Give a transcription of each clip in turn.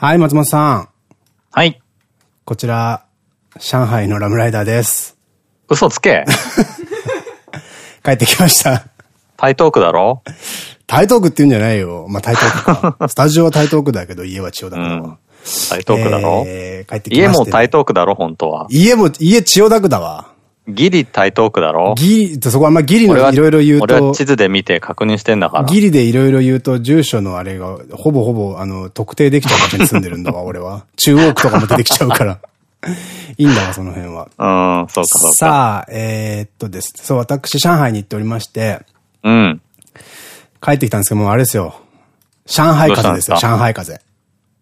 はい、松本さん。はい。こちら、上海のラムライダーです。嘘つけ 帰ってきました。台東区だろ？台東区って言うんじゃないよ。まあ、台東区か。スタジオは台東区だけど、家は千代田区だわ。台東区だろ、えー帰ってきました、家も台東区だろ本当は。家も、家千代田区だわ。ギリ台東区だろ？ギリ、そこはまあギリ俺はいのろいろ言うと俺は、地図で見て確認してんだから。ギリでいろいろ言うと、住所のあれが、ほぼほぼ、あの、特定できちゃう場所に住んでるんだわ、俺は。中央区とかも出てきちゃうから。いいんだわ、その辺は。うん、そうかそうか。さあ、えーっとです。そう、私、上海に行っておりまして、うん。帰ってきたんですけど、もうあれですよ。上海風邪ですよ、上海風邪。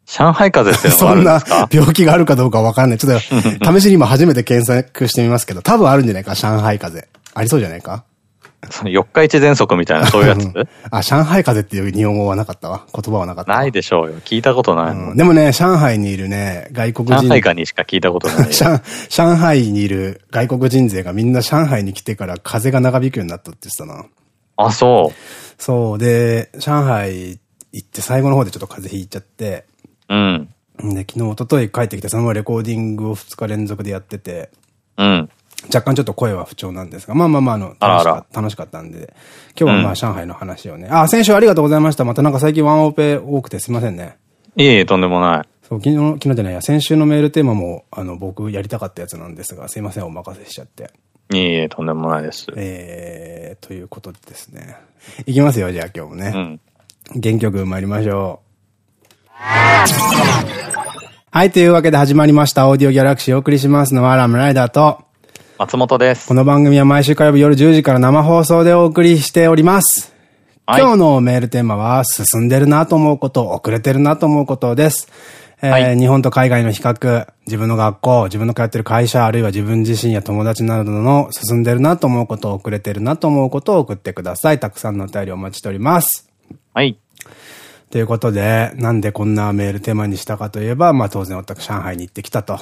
上海風邪ってそんなるんですか？病気があるかどうかわからない。ちょっと、試しに今初めて検索してみますけど、多分あるんじゃないか、上海風邪。ありそうじゃないか？その四日市喘息みたいな、そういうやつ？あ、上海風邪っていう日本語はなかったわ。言葉はなかったわ。ないでしょうよ。聞いたことない。うんでもね、上海にいるね、外国人。上海ガにしか聞いたことないよ。上上海にいる外国人勢がみんな上海に来てから風が長引くようになったって言ってたな。あ、そそう。で、上海行って最後の方でちょっと風邪ひいちゃって、う。うん。で、昨日、一昨日帰ってきて、そのままレコーディングを2日連続でやってて、うん。若干ちょっと声は不調なんですが、まあまあまあ、あの、楽しか楽しかったんで、今日はまあ上海の話をね。あ、先週ありがとうございました。またなんか最近ワンオペ多くてすいませんね。いえいえ、とんでもない。そう、昨日、昨日じゃないや、先週のメールテーマも、あの、僕やりたかったやつなんですが、すいません、お任せしちゃって。いえいえ、とんでもないです。えー、ということでですね。いきますよ、じゃあ今日もね。うん。原曲参りましょう。はい、というわけで始まりました。オーディオギャラクシーをお送りしますのはラムライダーと、松本ですこ。の番組は毎週火曜日夜10時から生放送でお送りしております。はい今日のメールテーマは、進んでるなと思うこと、遅れてるなと思うことです。えーはい日本と海外の比較、自分の学校、自分の通ってる会社、あるいは自分自身や友達などの進んでるなと思うこと、遅れてるなと思うことを送ってください。たくさんのお便りお待ちしております。はい。ということで、なんでこんなメールテーマにしたかといえば、まあ当然私上海に行ってきたと。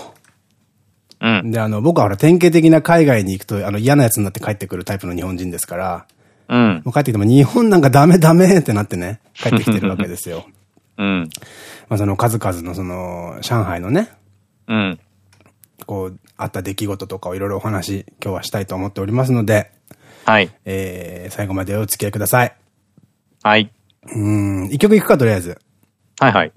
うん。で、あの、僕はほら典型的な海外に行くと、あの嫌なやつになって帰ってくるタイプの日本人ですから、うん。もう帰ってきても日本なんかダメダメってなってね、帰ってきてるわけですよ。うん。まあその数々のその、上海のね、うん。こう、あった出来事とかをいろいろお話、今日はしたいと思っておりますので、はい。えー、最後までお付き合いください。はい。うん、一曲いくかとりあえず。はいはい。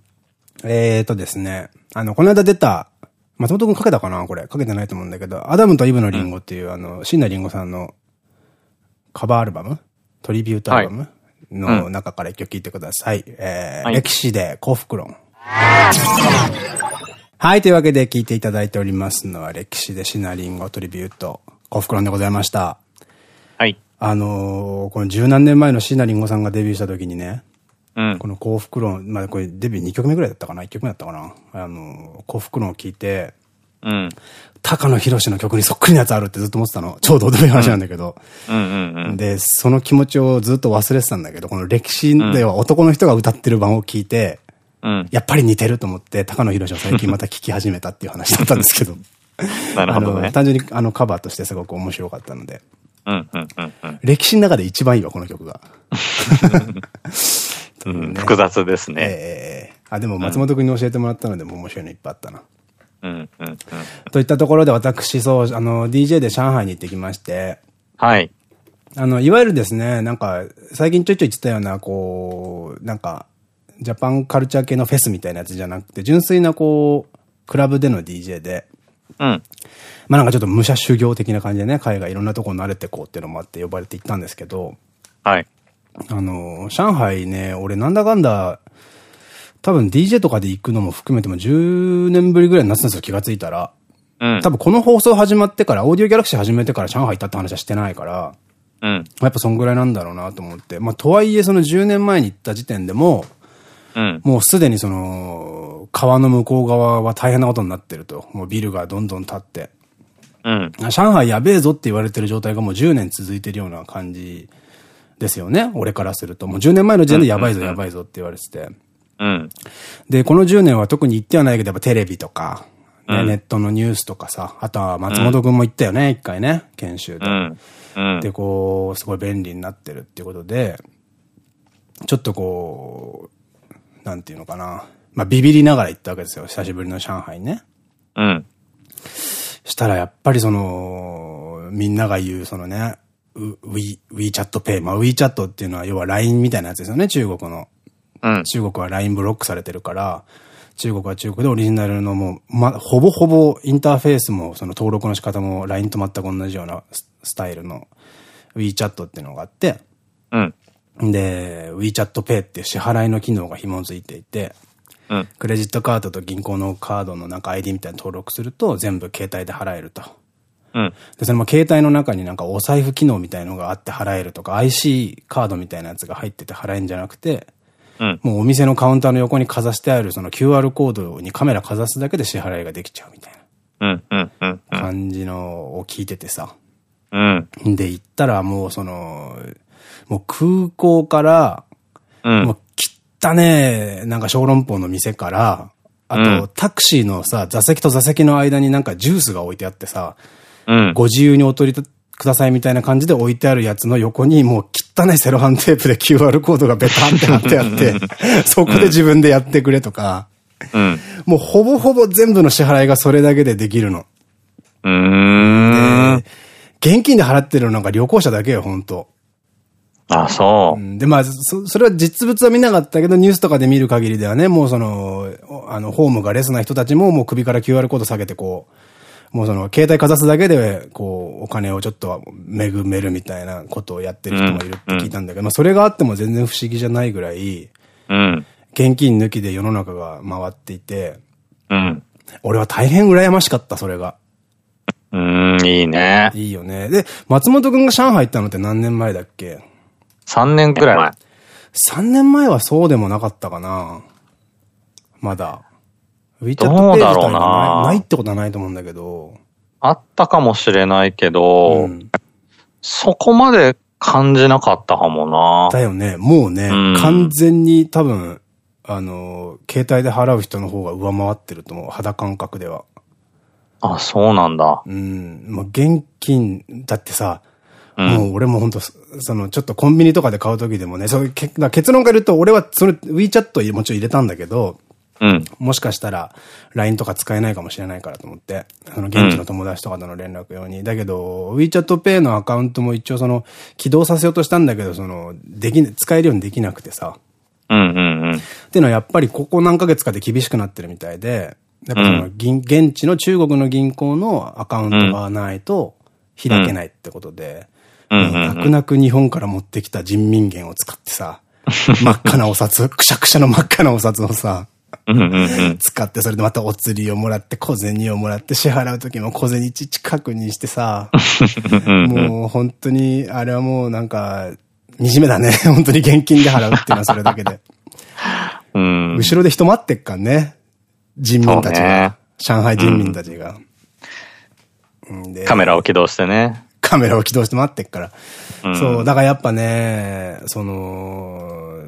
えーとですね、あの、この間出た、松本くんかけたかなこれ。かけてないと思うんだけど、アダムとイブのリンゴっていう、あの、椎名林檎さんのカバーアルバム？トリビュートアルバム、の中から一曲聴いてください。えーはい歴史で幸福論。はい、というわけで聴いていただいておりますのは、歴史でシナリンゴトリビュート幸福論でございました。はい。あのーこの十何年前の椎名林檎さんがデビューした時にね、うん。この幸福論、まあこれデビュー2曲目ぐらいだったかな ?1 曲目だったかな？あの、幸福論を聞いて、うん。高野博の曲にそっくりなやつあるってずっと思ってたの。ちょうどどういう話なんだけど。で、その気持ちをずっと忘れてたんだけど、この歴史では男の人が歌ってる版を聞いて、うん。やっぱり似てると思って、高野博を最近また聞き始めたっていう話だったんですけど。なるほどね。単純にあのカバーとしてすごく面白かったので。うんうんうんうん歴史の中で一番いいわ、この曲が。うん。複雑ですね。ええあ、でも松本くんに教えてもらったので、もう面白いのいっぱいあったな。うんうんうん。といったところで私、そう、あの、DJ で上海に行ってきまして、はい。あの、いわゆるですね、なんか、最近ちょいちょい言ってたような、こう、なんか、ジャパンカルチャー系のフェスみたいなやつじゃなくて、純粋なこう、クラブでの DJ で、うん。まあなんかちょっと武者修行的な感じでね、海外いろんなとこ慣れてこうっていうのもあって呼ばれて行ったんですけど、はい。あの、上海ね、俺なんだかんだ、多分 DJ とかで行くのも含めても10年ぶりぐらいになってたんですよ、気がついたら。うん。多分この放送始まってから、オーディオギャラクシー始めてから上海行ったって話はしてないから、うん。やっぱそんぐらいなんだろうなと思って。まあ、とはいえその10年前に行った時点でも、うん。もうすでにその、川の向こう側は大変なことになってると。もうビルがどんどん建って。うん。上海やべえぞって言われてる状態がもう10年続いてるような感じですよね。俺からすると。もう10年前の時点でやばいぞやばいぞって言われてて。うん。で、この10年は特に言ってはないけど、やっぱテレビとか、ねうんネットのニュースとかさ、あとは松本くんも言ったよね、一回ね、研修で。うん。うん。で、こう、すごい便利になってるっていうことで、ちょっとこう、なんていうのかな。まあビビりながら行ったわけですよ。久しぶりの上海ね。うん。したらやっぱりその、みんなが言うそのね、ウィ、WeChat Pay。まあ WeChat っていうのは要は LINE みたいなやつですよね、中国の。うん。中国は LINE ブロックされてるから、中国は中国でオリジナルのもう、ま、ほぼほぼインターフェースもその登録の仕方も LINE と全く同じようなススタイルの WeChat っていうのがあって、うん。で、WeChat Pay っていう支払いの機能が紐づいていて、うん。クレジットカードと銀行のカードのなんか ID みたいに登録すると全部携帯で払えると。うん。で、それも携帯の中になんかお財布機能みたいのがあって払えるとか、IC カードみたいなやつが入ってて払えるんじゃなくて、うん。もうお店のカウンターの横にかざしてあるその QR コードにカメラかざすだけで支払いができちゃうみたいうん。うん。うん。な感じのを聞いててさ。うん。で、行ったらもうその、もう空港から、うん。もう汚ねえ、なんか小籠包の店から、あと、うんタクシーのさ、座席と座席の間になんかジュースが置いてあってさ、うん。ご自由にお取りくださいみたいな感じで置いてあるやつの横にもう汚いセロハンテープで QR コードがベタンって貼ってあって、そこで自分でやってくれとか、うん。もうほぼほぼ全部の支払いがそれだけでできるの。うーん。で現金で払ってるのなんか旅行者だけよ、本当あ、そうう。んで、まあ、そ、それは実物は見なかったけど、ニュースとかで見る限りではね、もうその、あの、ホームがレスな人たちももう首から QR コード下げてこう、もうその、携帯かざすだけで、こう、お金をちょっと恵めるみたいなことをやってる人もいるって聞いたんだけど、まあ、それがあっても全然不思議じゃないぐらい、うん。現金抜きで世の中が回っていて、うん。俺は大変羨ましかった、それが。うーん、いいね。いいよね。で、松本くんが上海行ったのって何年前だっけ？3年くらい前。3年前はそうでもなかったかなまだ。WeChat ペどージうだろうな自体がないないってことはないと思うんだけど。あったかもしれないけど、うんそこまで感じなかったかもな。だよね。もうね、うん完全に多分、あの、携帯で払う人の方が上回ってると思う。肌感覚では。あ、そうなんだ。うん。もう現金、だってさ、うんもう俺も本当その、ちょっとコンビニとかで買う時でもね、そういうけだから結論から言うと、俺はそれ WeChat もちろん入れたんだけど、うん。もしかしたら LINE とか使えないかもしれないからと思って、その現地の友達とかとの連絡用に。だけど、WeChat Pay のアカウントも一応その、起動させようとしたんだけど、その、でき、使えるようにできなくてさ。うんうんうん。っていうのはやっぱりここ何ヶ月かで厳しくなってるみたいで、やっぱその、銀現地の中国の銀行のアカウントがないと開けないってことで、うんうんうん泣く泣く日本から持ってきた人民元を使ってさ、真っ赤なお札、くしゃくしゃの真っ赤なお札をさ。使って、それでまたお釣りをもらって、小銭をもらって、支払う時も小銭ちっち確認してさ、もう本当に、あれはもうなんか、惨めだね。本当に現金で払うっていうのはそれだけで。うん。後ろで人待ってっからね。人民たちそうねが。上海人民たちが。うんでカメラを起動してね。カメラを起動して待ってっから。うんそう、だからやっぱね、その、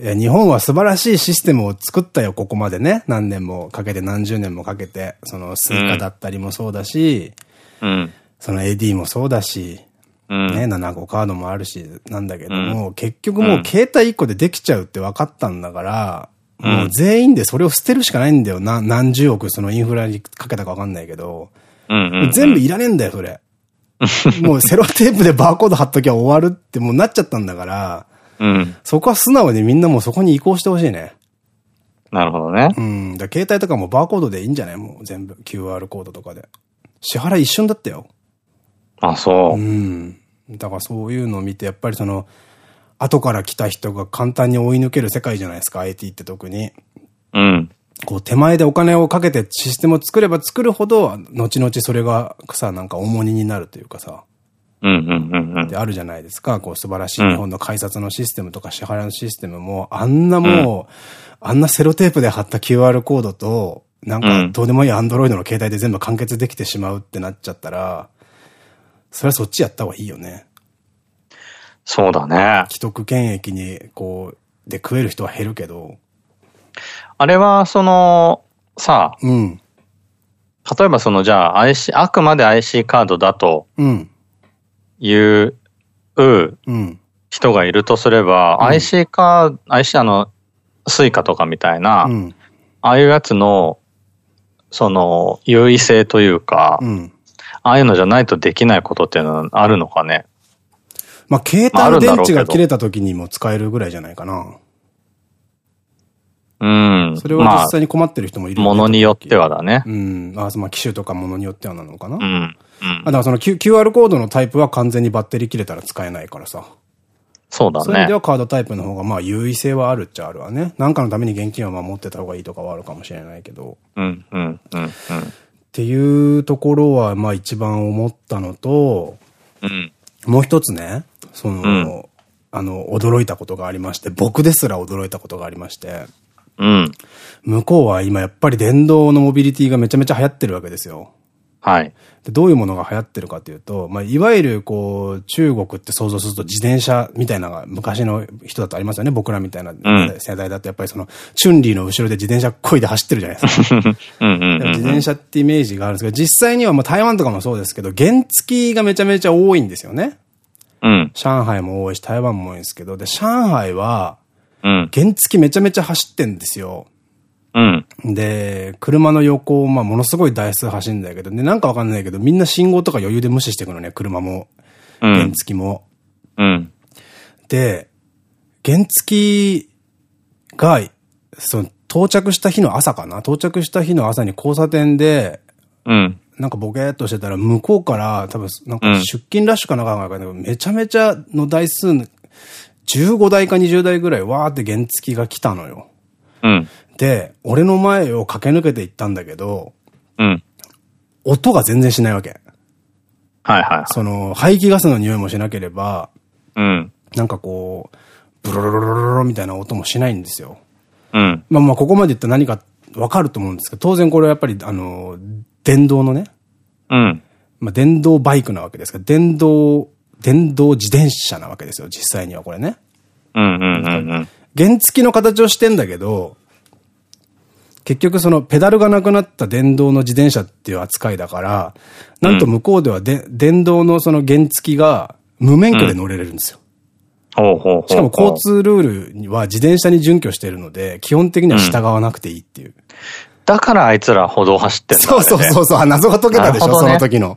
いや、日本は素晴らしいシステムを作ったよ、ここまでね。何年もかけて、何十年もかけて。その、スイカだったりもそうだし、うん。その AD もそうだし、うん。ね、7個カードもあるし、なんだけども、結局もう携帯1個でできちゃうって分かったんだから、うんもう全員でそれを捨てるしかないんだよ。な、何十億そのインフラにかけたか分かんないけど、うんうん。全部いらねえんだよ、それ。もうセロテープでバーコード貼っときゃ終わるってもうなっちゃったんだから、うん。そこは素直にみんなもうそこに移行してほしいね。なるほどね。うん。だ携帯とかもバーコードでいいんじゃない？もう全部。QR コードとかで。支払い一瞬だったよ。あ、そうう。ん。だからそういうのを見て、やっぱりその、後から来た人が簡単に追い抜ける世界じゃないですか、IT って特に。うん。こう手前でお金をかけてシステムを作れば作るほど、後々それがさ、なんか重荷になるというかさ、うんうんうんうんであるじゃないですか。こう素晴らしい日本の改札のシステムとか支払いのシステムも、あんなもう、あんなセロテープで貼った QR コードと、なんかどうでもいい Android の携帯で全部完結できてしまうってなっちゃったら、それはそっちやった方がいいよね。そうだね。既得権益に、こう、で食える人は減るけど、あれは、その、さあ、うん、例えばその、じゃあ IC、あくまで IC カードだとうん、いううん、人がいるとすれば、うん IC カード、IC あの、スイカとかみたいな、うん、ああいうやつの、その、優位性というか、うん。ああいうのじゃないとできないことっていうのはあるのかね？まあ、携帯の電池が切れた時にも使えるぐらいじゃないかな。うん。それは実際に困ってる人もいるまあ、ものによってはだね。うん。あ、まあ、機種とかものによってはなのかな。うん。あうん。だからその Q- QR コードのタイプは完全にバッテリー切れたら使えないからさ。そうだねそういう意味で。はカードタイプの方がまあ優位性はあるっちゃあるわね。なんかのために現金はまあ持ってた方がいいとかはあるかもしれないけど。うん、うん、うん、っていうところはまあ一番思ったのと、うん。もう一つね、その、うんあの、驚いたことがありまして、僕ですら驚いたことがありまして、うん。向こうは今やっぱり電動のモビリティがめちゃめちゃ流行ってるわけですよ。はい。でどういうものが流行ってるかというと、まあ、いわゆる、こう、中国って想像すると自転車みたいなのが昔の人だとありますよね。僕らみたいな世代だと、やっぱりその、チュンリーの後ろで自転車こいで走ってるじゃないですか。うん、うん、うん。自転車ってイメージがあるんですけど、実際にはまあ台湾とかもそうですけど、原付きがめちゃめちゃ多いんですよね。うん、上海も多いし、台湾も多いんですけど、で、上海は、うん、原付きめちゃめちゃ走ってんですよ。うん。で、車の横を、まあ、ものすごい台数走るんだけど、で、なんかわかんないけど、みんな信号とか余裕で無視していくのね、車も。うん原付きも。うん。で、原付きが、その、到着した日の朝かな？到着した日の朝に交差点で、うん。なんかボケーっとしてたら、向こうから、多分、なんか出勤ラッシュかなんかわかんめちゃめちゃの台数、15台か20台ぐらい、わーって原付きが来たのよ。うん。で、俺の前を駆け抜けていったんだけど、うん。音が全然しないわけ。はいはい。その、排気ガスの匂いもしなければ、うん。なんかこう、ブロロロロロロみたいな音もしないんですよ。うん。まあまあ、ここまで言って何かわかると思うんですけど、当然これはやっぱり、あの、電動のね、うん。まあ電動バイクなわけですから、電動、電動自転車なわけですよ、実際にはこれね。うん。うん。うん。原付きの形をしてんだけど、結局そのペダルがなくなった電動の自転車っていう扱いだから、なんと向こうではで、電動のその原付きが無免許で乗れるんですよ。しかも交通ルールには自転車に準拠しているので、基本的には従わなくていいっていう。だからあいつら歩道走ってんだそうそうそうそう、あ謎が解けたでしょ、ねその時の。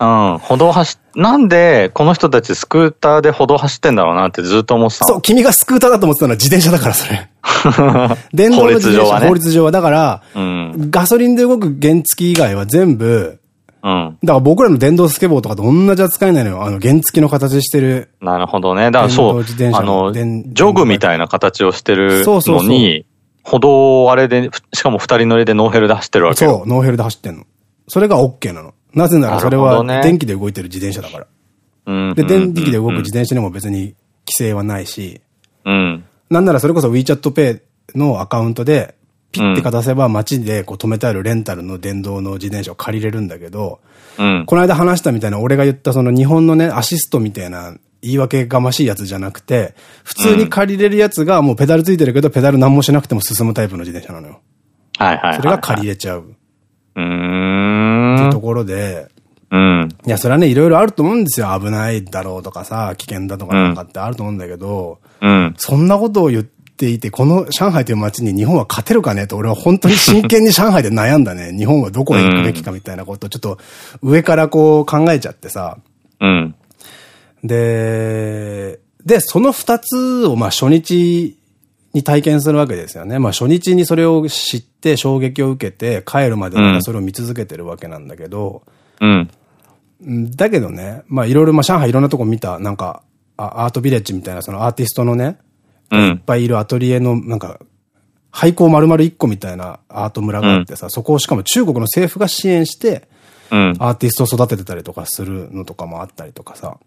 うん。歩道走っ、なんでこの人たちスクーターで歩道走ってんだろうなってずっと思ってたのそう、君がスクーターだと思ってたのは自転車だから、それ。電動の自転車、法律上はね上は。だから、うん。ガソリンで動く原付以外は全部、うん。だから僕らの電動スケボーとかと同じ扱いなのよ。あの、原付の形してる。なるほどね。だからそう電動自転、車あの、電ジョグみたいな形をしてるそうそうそうのに、歩道をあれで、しかも二人乗りでノーヘルで走ってるわけよ。そう、ノーヘルで走ってんの。それが OK なの。なぜならそれは電気で動いてる自転車だから。うん。で、電気で動くうん自転車にも別に規制はないし、うん。なんならそれこそ WeChat Pay のアカウントで、ピッてかざせば街でこう止めてあるレンタルの電動の自転車を借りれるんだけど、うん。この間話したみたいな俺が言ったその日本のね、アシストみたいな言い訳がましいやつじゃなくて、普通に借りれるやつがもうペダルついてるけど、ペダル何もしなくても進むタイプの自転車なのよ。はいはいはいはい。それが借りれちゃう。っうーん。ころで、うん。いや、それはね、いろいろあると思うんですよ。危ないだろうとかさ、危険だとかなんかってあると思うんだけど、うん。そんなことを言っていて、この上海という街に日本は勝てるかねと、俺は本当に真剣に上海で悩んだね。日本はどこへ行くべきかみたいなことをちょっと上からこう考えちゃってさ。うん。で、で、その二つをまあ初日に体験するわけですよね。まあ初日にそれを知って衝撃を受けて帰るまでまだそれを見続けてるわけなんだけど、うん。うんだけどね、まあいろいろ、まあ上海いろんなとこ見た、なんか、あアートビレッジみたいなそのアーティストのね、いっうん。ぱいいるアトリエの、なんか、廃校丸々一個みたいなアート村があってさ、そこをしかも中国の政府が支援して、うん。アーティストを育ててたりとかするのとかもあったりとかさ。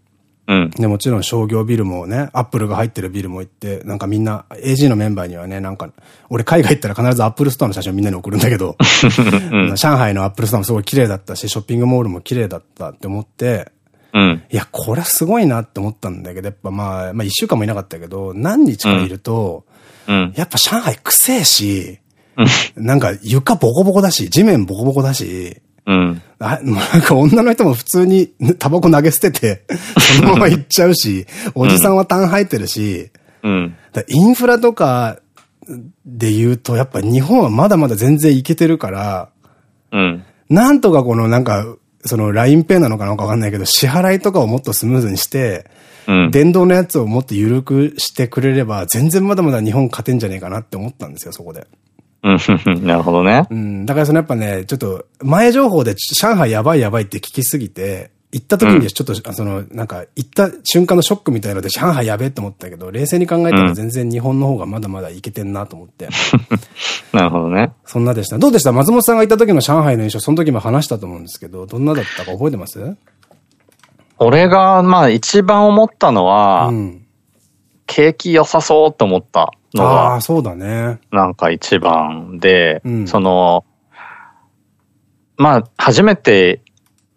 うん。で、もちろん商業ビルもね、アップルが入ってるビルも行って、なんかみんな、AG のメンバーにはね、なんか、俺海外行ったら必ずアップルストアの写真をみんなに送るんだけど、上海のアップルストアもすごい綺麗だったし、ショッピングモールも綺麗だったって思って、うん。いや、これはすごいなって思ったんだけど、やっぱまあ、まあ一週間もいなかったけど、何日かいると、うん。やっぱ上海くせえし、なんか床ボコボコだし、地面ボコボコだし、うん。あもう なんか女の人も普通にタバコ投げ捨てて、そのまま行っちゃうし、おじさんは痰吐いてるし、うん。だインフラとかで言うと、やっぱ日本はまだまだ全然いけてるから、うん。なんとかこのなんか、その LINEPay なのかなんかわかんないけど、支払いとかをもっとスムーズにして、うん。電動のやつをもっと緩くしてくれれば、全然まだまだ日本勝てんじゃねえかなって思ったんですよ、そこで。うん。なるほどねう。ん。だからそのやっぱね、ちょっと、前情報で上海やばいやばいって聞きすぎて、行った時にちょっと、その、なんか、行った瞬間のショックみたいので、上海やべえって思ったけど、冷静に考えたら全然日本の方がまだまだいけてんなと思って。なるほどね。そんなでした。どうでした？松本さんが行った時の上海の印象、その時も話したと思うんですけど、どんなだったか覚えてます？俺が、まあ一番思ったのは、うん。景気良さそうって思ったのあがあ、、そうだね。なんか一番で、うんその、まあ初めて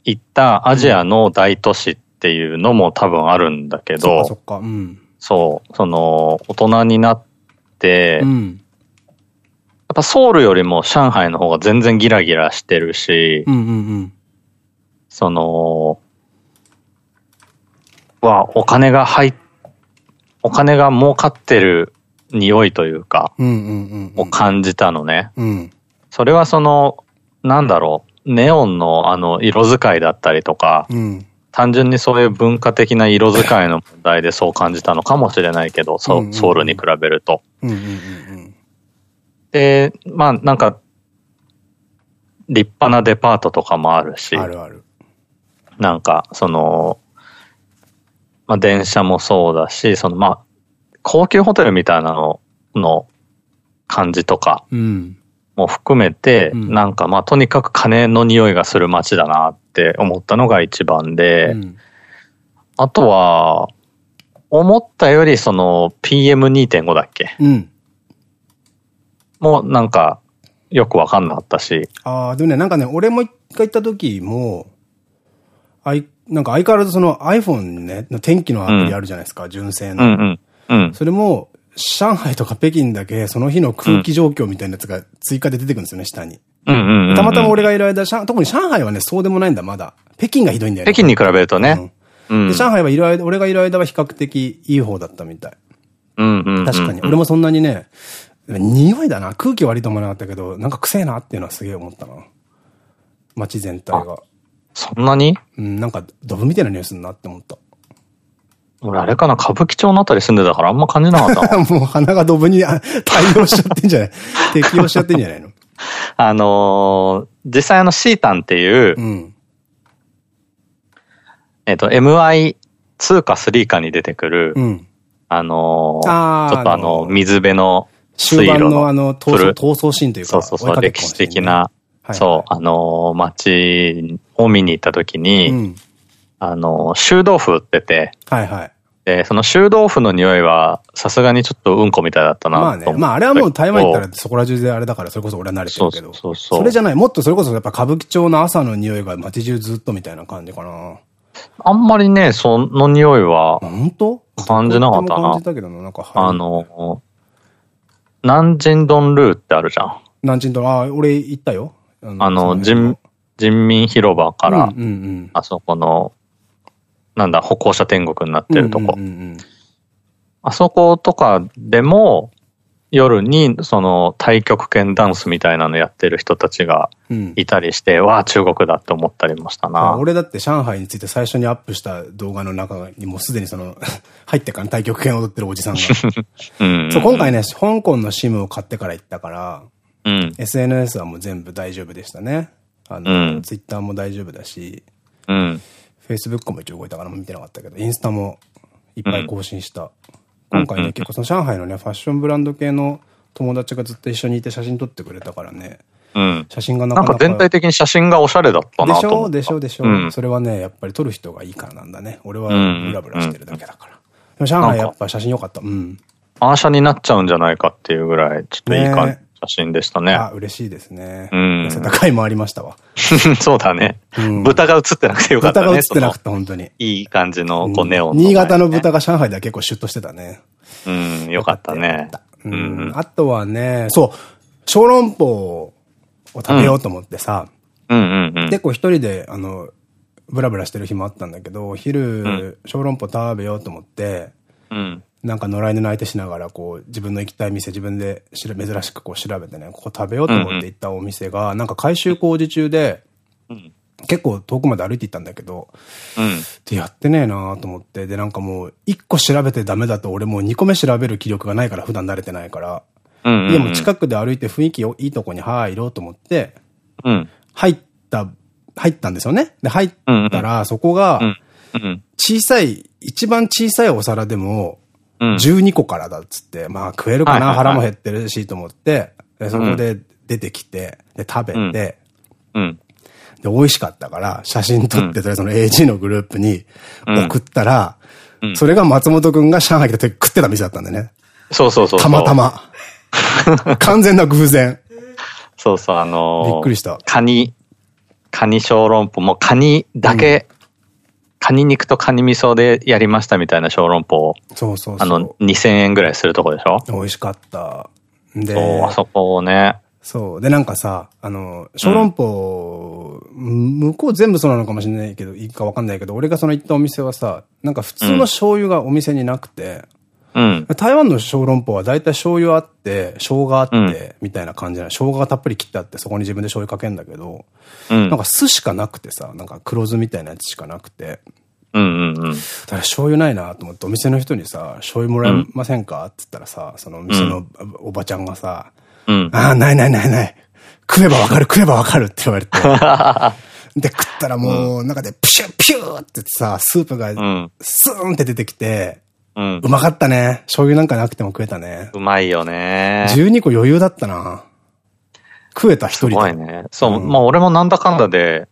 行ったアジアの大都市っていうのも多分あるんだけど、かそっか。うん。そう、その、大人になって、やっうん。ぱソウルよりも上海の方が全然ギラギラしてるし。その、は、お金が入っ、お金が儲かってる匂いというか。を感じたのね。うん。それはその、なんだろう、ネオンのあの色使いだったりとか、うん。単純にそういう文化的な色使いの問題でそう感じたのかもしれないけど、ソウルに比べると。で、まあなんか、立派なデパートとかもあるしうん。、あるある。なんか、その、まあ電車もそうだし、そのまあ、高級ホテルみたいなのの感じとかうん。も含めて、うんなんかまあとにかく金の匂いがする街だなって思ったのが一番で、うんあとは、思ったよりその PM2.5 だっけ？うん。もうなんかよくわかんなかったし、ああ、でもね、なんかね、俺も一回行った時も、あい、なんか相変わらずその iPhone ね、の天気のアプリあるじゃないですか、純正の。うんうん。うん。それも、上海とか北京だけ、その日の空気状況みたいなやつが追加で出てくるんですよね、下に。たまたま俺がいる間、上特に上海はね、そうでもないんだ、まだ。北京がひどいんだよね。北京に比べるとね。う。うん上海はいる間、俺がいる間は比較的いい方だったみたい。確かに。俺もそんなにね、匂いだな。空気悪いと思わなかったけど、なんか臭いなっていうのはすげえ思ったな。街全体が。そんなに？うん、なんか、ドブみたいな匂いするなって思った。俺あれかな？歌舞伎町のあたり住んでたからあんま感じなかったな？もう鼻がドブにあ対応しちゃってんじゃない？適応しちゃってんじゃないの？あのー実際あのシータンっていう、うん。えっと、MI2 か3かに出てくる、うん。あのーあーちょっとあの、水辺の水路の、のあの、逃走、逃走シーンというか。そうそうそう、歴史的な、はいそう、あのー街を見に行った時に、うん。あのー臭豆腐売ってて、はいはい。で、その臭豆腐の匂いは、さすがにちょっとうんこみたいだったなまあね。まああれはもう台湾行ったらそこら中であれだから、それこそ俺は慣れてるけど。そうそうそうそれじゃない。もっとそれこそやっぱ歌舞伎町の朝の匂いが街中ずっとみたいな感じかな。あんまりね、その匂いは、本当？感じなかったな感じたけどな、なんか、はいあ、の、南京ドンルーってあるじゃん。南京と、あ、俺行ったよ。ああの、人、人民広場から。あそこの、なんだ、歩行者天国になってるとこうん。うんうんあそことかでも、夜に、その、太極拳ダンスみたいなのやってる人たちがうんいたりして、わあ、中国だって思ったりもしたあな。俺だって上海について最初にアップした動画の中にもうすでにその、入ってから太極拳踊ってるおじさんが。うん。そう、今回ね、香港の SIM を買ってから行ったから、うん。SNS はもう全部大丈夫でしたね。あうの、ん Twitter も大丈夫だし、うん。Facebook も一応動いたから見てなかったけど、インスタもいっぱい更新した。今回ね、結構その上海のね、ファッションブランド系の友達がずっと一緒にいて写真撮ってくれたからね、うん。写真がななんかかなか。全体的に写真がおしゃれだったでしょなと思った。でしょでしょ、うんそれはね、やっぱり撮る人がいいからなんだね。俺はうんブラブラしてるだけだから。でも上海やっぱ写真良かった。うん。アーシャになっちゃうんじゃないかっていうぐらい、ちょっといい感じね写真でしたね。あ、嬉しいですね。うん痩せた回もありましたわ。そうだね。うん豚が映ってなくてよかったね。豚が映ってなくそて本当に。のいい感じの、こう、ネオン、新潟の。豚が上海では結構シュッとしてたね。うん、よかったね。ううんん。あとはね、そう、小籠包を食べようと思ってさ、うんうんうん。結構一人で、あの、ブラブラしてる日もあったんだけど、う昼、小籠包食べようと思って、うん。なんか野良犬の相手しながら、こう、自分の行きたい店、自分でしら珍しくこう調べてね、ここ食べようと思って行ったお店が、なんか改修工事中で、うん。結構遠くまで歩いて行ったんだけど、うん。で、やってねえなと思って、で、なんかもう、一個調べてダメだと俺もう二個目調べる気力がないから、普段慣れてないから、うん。でも近くで歩いて雰囲気いいとこに入ろうと思って、うん。入った、入ったんですよね。で、入ったら、そこが。小さい、一番小さいお皿でも、うん。12個からだっつって、まあ食えるかな、腹も減ってるしと思って、でそこで出てきて、で食べて、うん。で美味しかったから、写真撮って、とりあえずその AG のグループに送ったら、うんそれが松本くんが上海来た時食ってた店だったんだよね。そうそうそうそう。たまた。ま。完全な偶然。そうそう、あのーびっくりした。カニ、カニ小籠包、もうカニだけ、カニ肉とカニ味噌でやりましたみたいな小籠包、そうそうそう。あの、2000円ぐらいするとこでしょ？美味しかった。で、そう、あそこをね。そう。で、なんかさ、あの、小籠包、向こう全部そうなのかもしれないけど、いいかわかんないけど、俺がその行ったお店はさ、なんか普通の醤油がお店になくて、うん。台湾の小籠包は大体醤油あって、生姜あって、うんみたいな感じなの。生姜がたっぷり切ってあって、そこに自分で醤油かけんだけど、うん。なんか酢しかなくてさ、なんか黒酢みたいなやつしかなくて、うんうんうん。だから醤油ないなと思って、お店の人にさ、醤油もらえませんか？って言ったらさ、そのお店のおばちゃんがさ、うん。ああ、ないないないない。食えばわかる、食えばわかるって言われて。で、食ったらもう、中でプシュッピューってさ、スープがうん。スーンって出てきて、うんう。まかったね。醤油なんかなくても食えたね。うまいよね。12個余裕だったな。食えた一人すで。ごいね。そう、うんまあ俺もなんだかんだで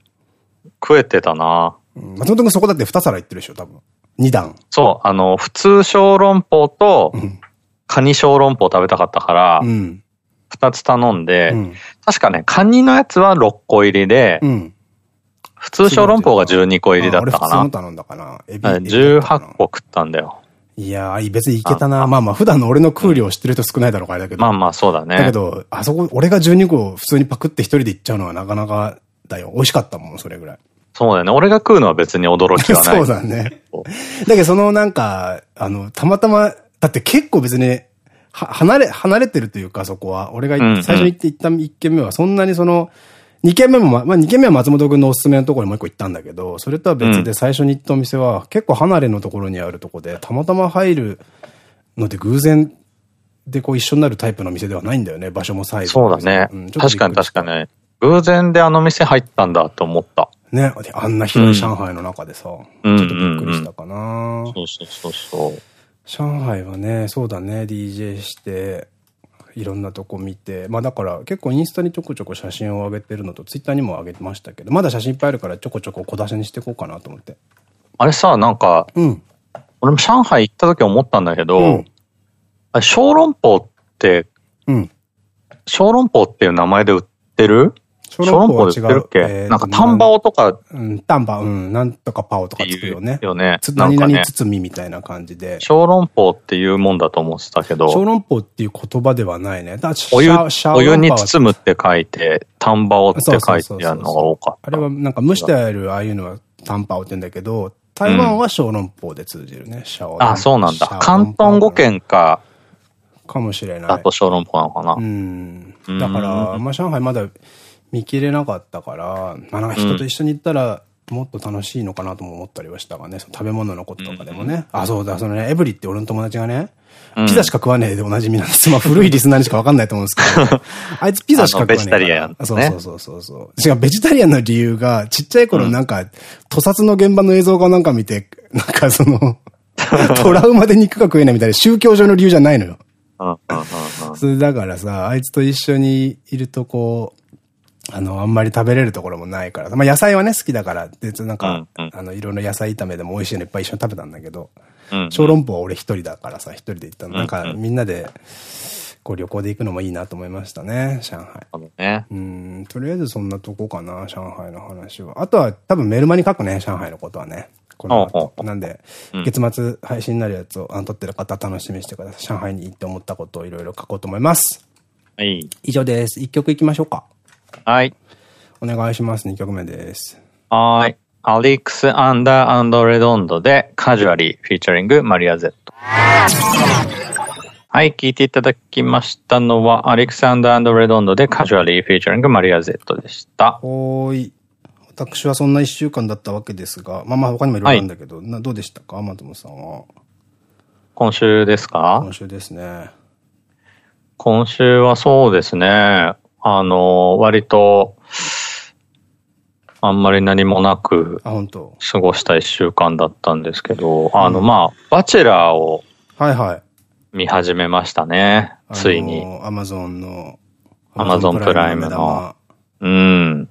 食えてたな。うん松本君そこだって2皿いってるでしょ、多分。2段。そう、あの、普通小籠包とうん。カニ小籠包食べたかったからう、ん。二つ頼んで、うん。確かね、カニのやつは6個入りで、うん。普通小籠包が12個入りだったかなあ俺普通の。頼んだかな18個食ったんだよ。いやー、別にいけたな。まあまあ、普段の俺の食う量知ってる人少ないだろうからだけど。まあまあそうだね。だけど、あそこ、俺が12個普通にパクって一人で行っちゃうのはなかなかだよ。美味しかったもん、それぐらい。そうだよね。俺が食うのは別に驚きはない。そうだね。だけど、そのなんか、あの、たまたま、だって結構別に、は、離れ、離れてるというか、そこは。俺が最初に行って行った1軒目は、そんなにその、2軒目もま、まあ2軒目は松本くんのおすすめのところにもう1個行ったんだけど、それとは別で最初に行ったお店は、結構離れのところにあるとこで、たまたま入るので偶然でこう一緒になるタイプの店ではないんだよね。場所もサイズもそうだね。んちょっとびっくり確かに確かに。偶然であの店入ったんだと思った。ね、あんな広い上海の中でさ、うんちょっとびっくりしたかな。そうそうそうそう。上海はね、そうだね、DJ して、いろんなとこ見て、まあだから結構インスタにちょこちょこ写真を上げてるのと、ツイッターにも上げてましたけど、まだ写真いっぱいあるからちょこちょこ小出しにしていこうかなと思って。あれさ、なんか、うん。俺も上海行った時思ったんだけど、うんあれ小籠包って、うん。小籠包っていう名前で売ってる？小小籠包で売ってるっけ？なんか丹波オとかっうん、丹波、うん、なんとかパオとかつくよね。よね。何々包みみたいな感じで。小籠包っていうもんだと思ってたけ小ど、籠包っていう言葉ではないね。だお湯、お湯に籠包むって書いて、丹波オって書いてあるのが多かった。あれはなんか蒸してあるああいうのはタンパオって言うんだけど、台湾は小籠包で通じるね、シャオあ、そうなんだ。シャオ広東語圏か、かもしれない。だと小籠包なのかな。うん。うんだから、まあ上海まだ見切れなかったから、まあなんか人と一緒に行ったら、もっと楽しいのかなとも思ったりはしたがね、その食べ物のこととかでもね。あ、そうだ、そのね、エブリって俺の友達がね、うんピザしか食わねえでおなじみなんです。まあ古いリスナーにしかわかんないと思うんですけど、あいつピザしか食わねえベジタリアンねそうそうそうそうそう。しかもベジタリアンの理由が、ちっちゃい頃なんか、屠殺の現場の映像かなんか見て、なんかその、トラウマで肉が食えないみたいな宗教上の理由じゃないのよ。それだからさ、あいつと一緒にいるとこう、あの、あんまり食べれるところもないから。まあ野菜はね、好きだから、で、なんか、うんうんあの、いろんな野菜炒めでも美味しいのいっぱい一緒に食べたんだけど、うん小籠包は俺一人だからさ、一人で行ったの。なんか、うんうんみんなで、こう旅行で行くのもいいなと思いましたね、上海。あのね。うん、とりあえずそんなとこかな、上海の話は。あとは多分メルマに書くね、上海のことはね。この後。なんで、うん月末配信になるやつをあの撮ってる方楽しみにしてください。上海に行って思ったことをいろいろ書こうと思います。はい。以上です。一曲行きましょうか。はい。お願いします。二曲目です。はーい。アリックス・アンダーレドンドでカジュアリーフィーチャリングマリア・ゼット。はい、聞いていただきましたのは、アレクサンダーレドンドでカジュアリーフィーチャリングマリア・ゼットでした。おーい。私はそんな一週間だったわけですが、まあまあ他にもいろいろあるんだけど、はい、などうでしたか？マトムさんは。今週ですか？今週ですね。今週はそうですね。あの、割と、あんまり何もなく。過ごした一週間だったんですけど、あの、まあ、バチェラーを、はいはい。見始めましたね。ついに。アマゾンの、アマゾンプライムの。うん。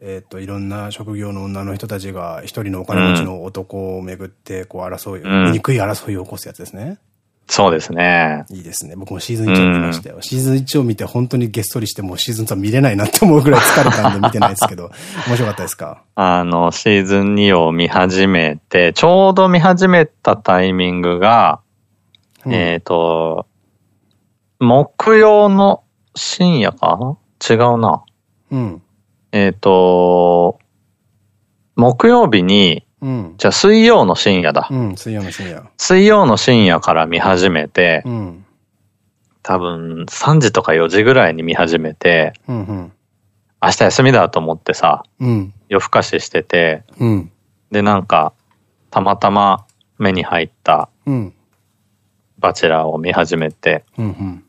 えっと、いろんな職業の女の人たちが一人のお金持ちの男をめぐって、こう争い、うん、憎い争いを起こすやつですね。そうですね。いいですね。僕もシーズン1を見ましたよ。うん、シーズン1を見て本当にげっそりしてもうシーズン2は見れないなって思うぐらい疲れたんで見てないですけど、面白かったですか？あの、シーズン2を見始めて、ちょうど見始めたタイミングが、うん、えっと、木曜の深夜か？違うな。うん。えっ、と、木曜日に、うん、じゃあ水曜の深夜だ。うん、水曜の深夜。水曜の深夜から見始めて、うん、多分3時とか4時ぐらいに見始めて、うんうん、明日休みだと思ってさ、うん、夜更かししてて、うん、でなんか、たまたま目に入った、バチェラーを見始めて、うんうん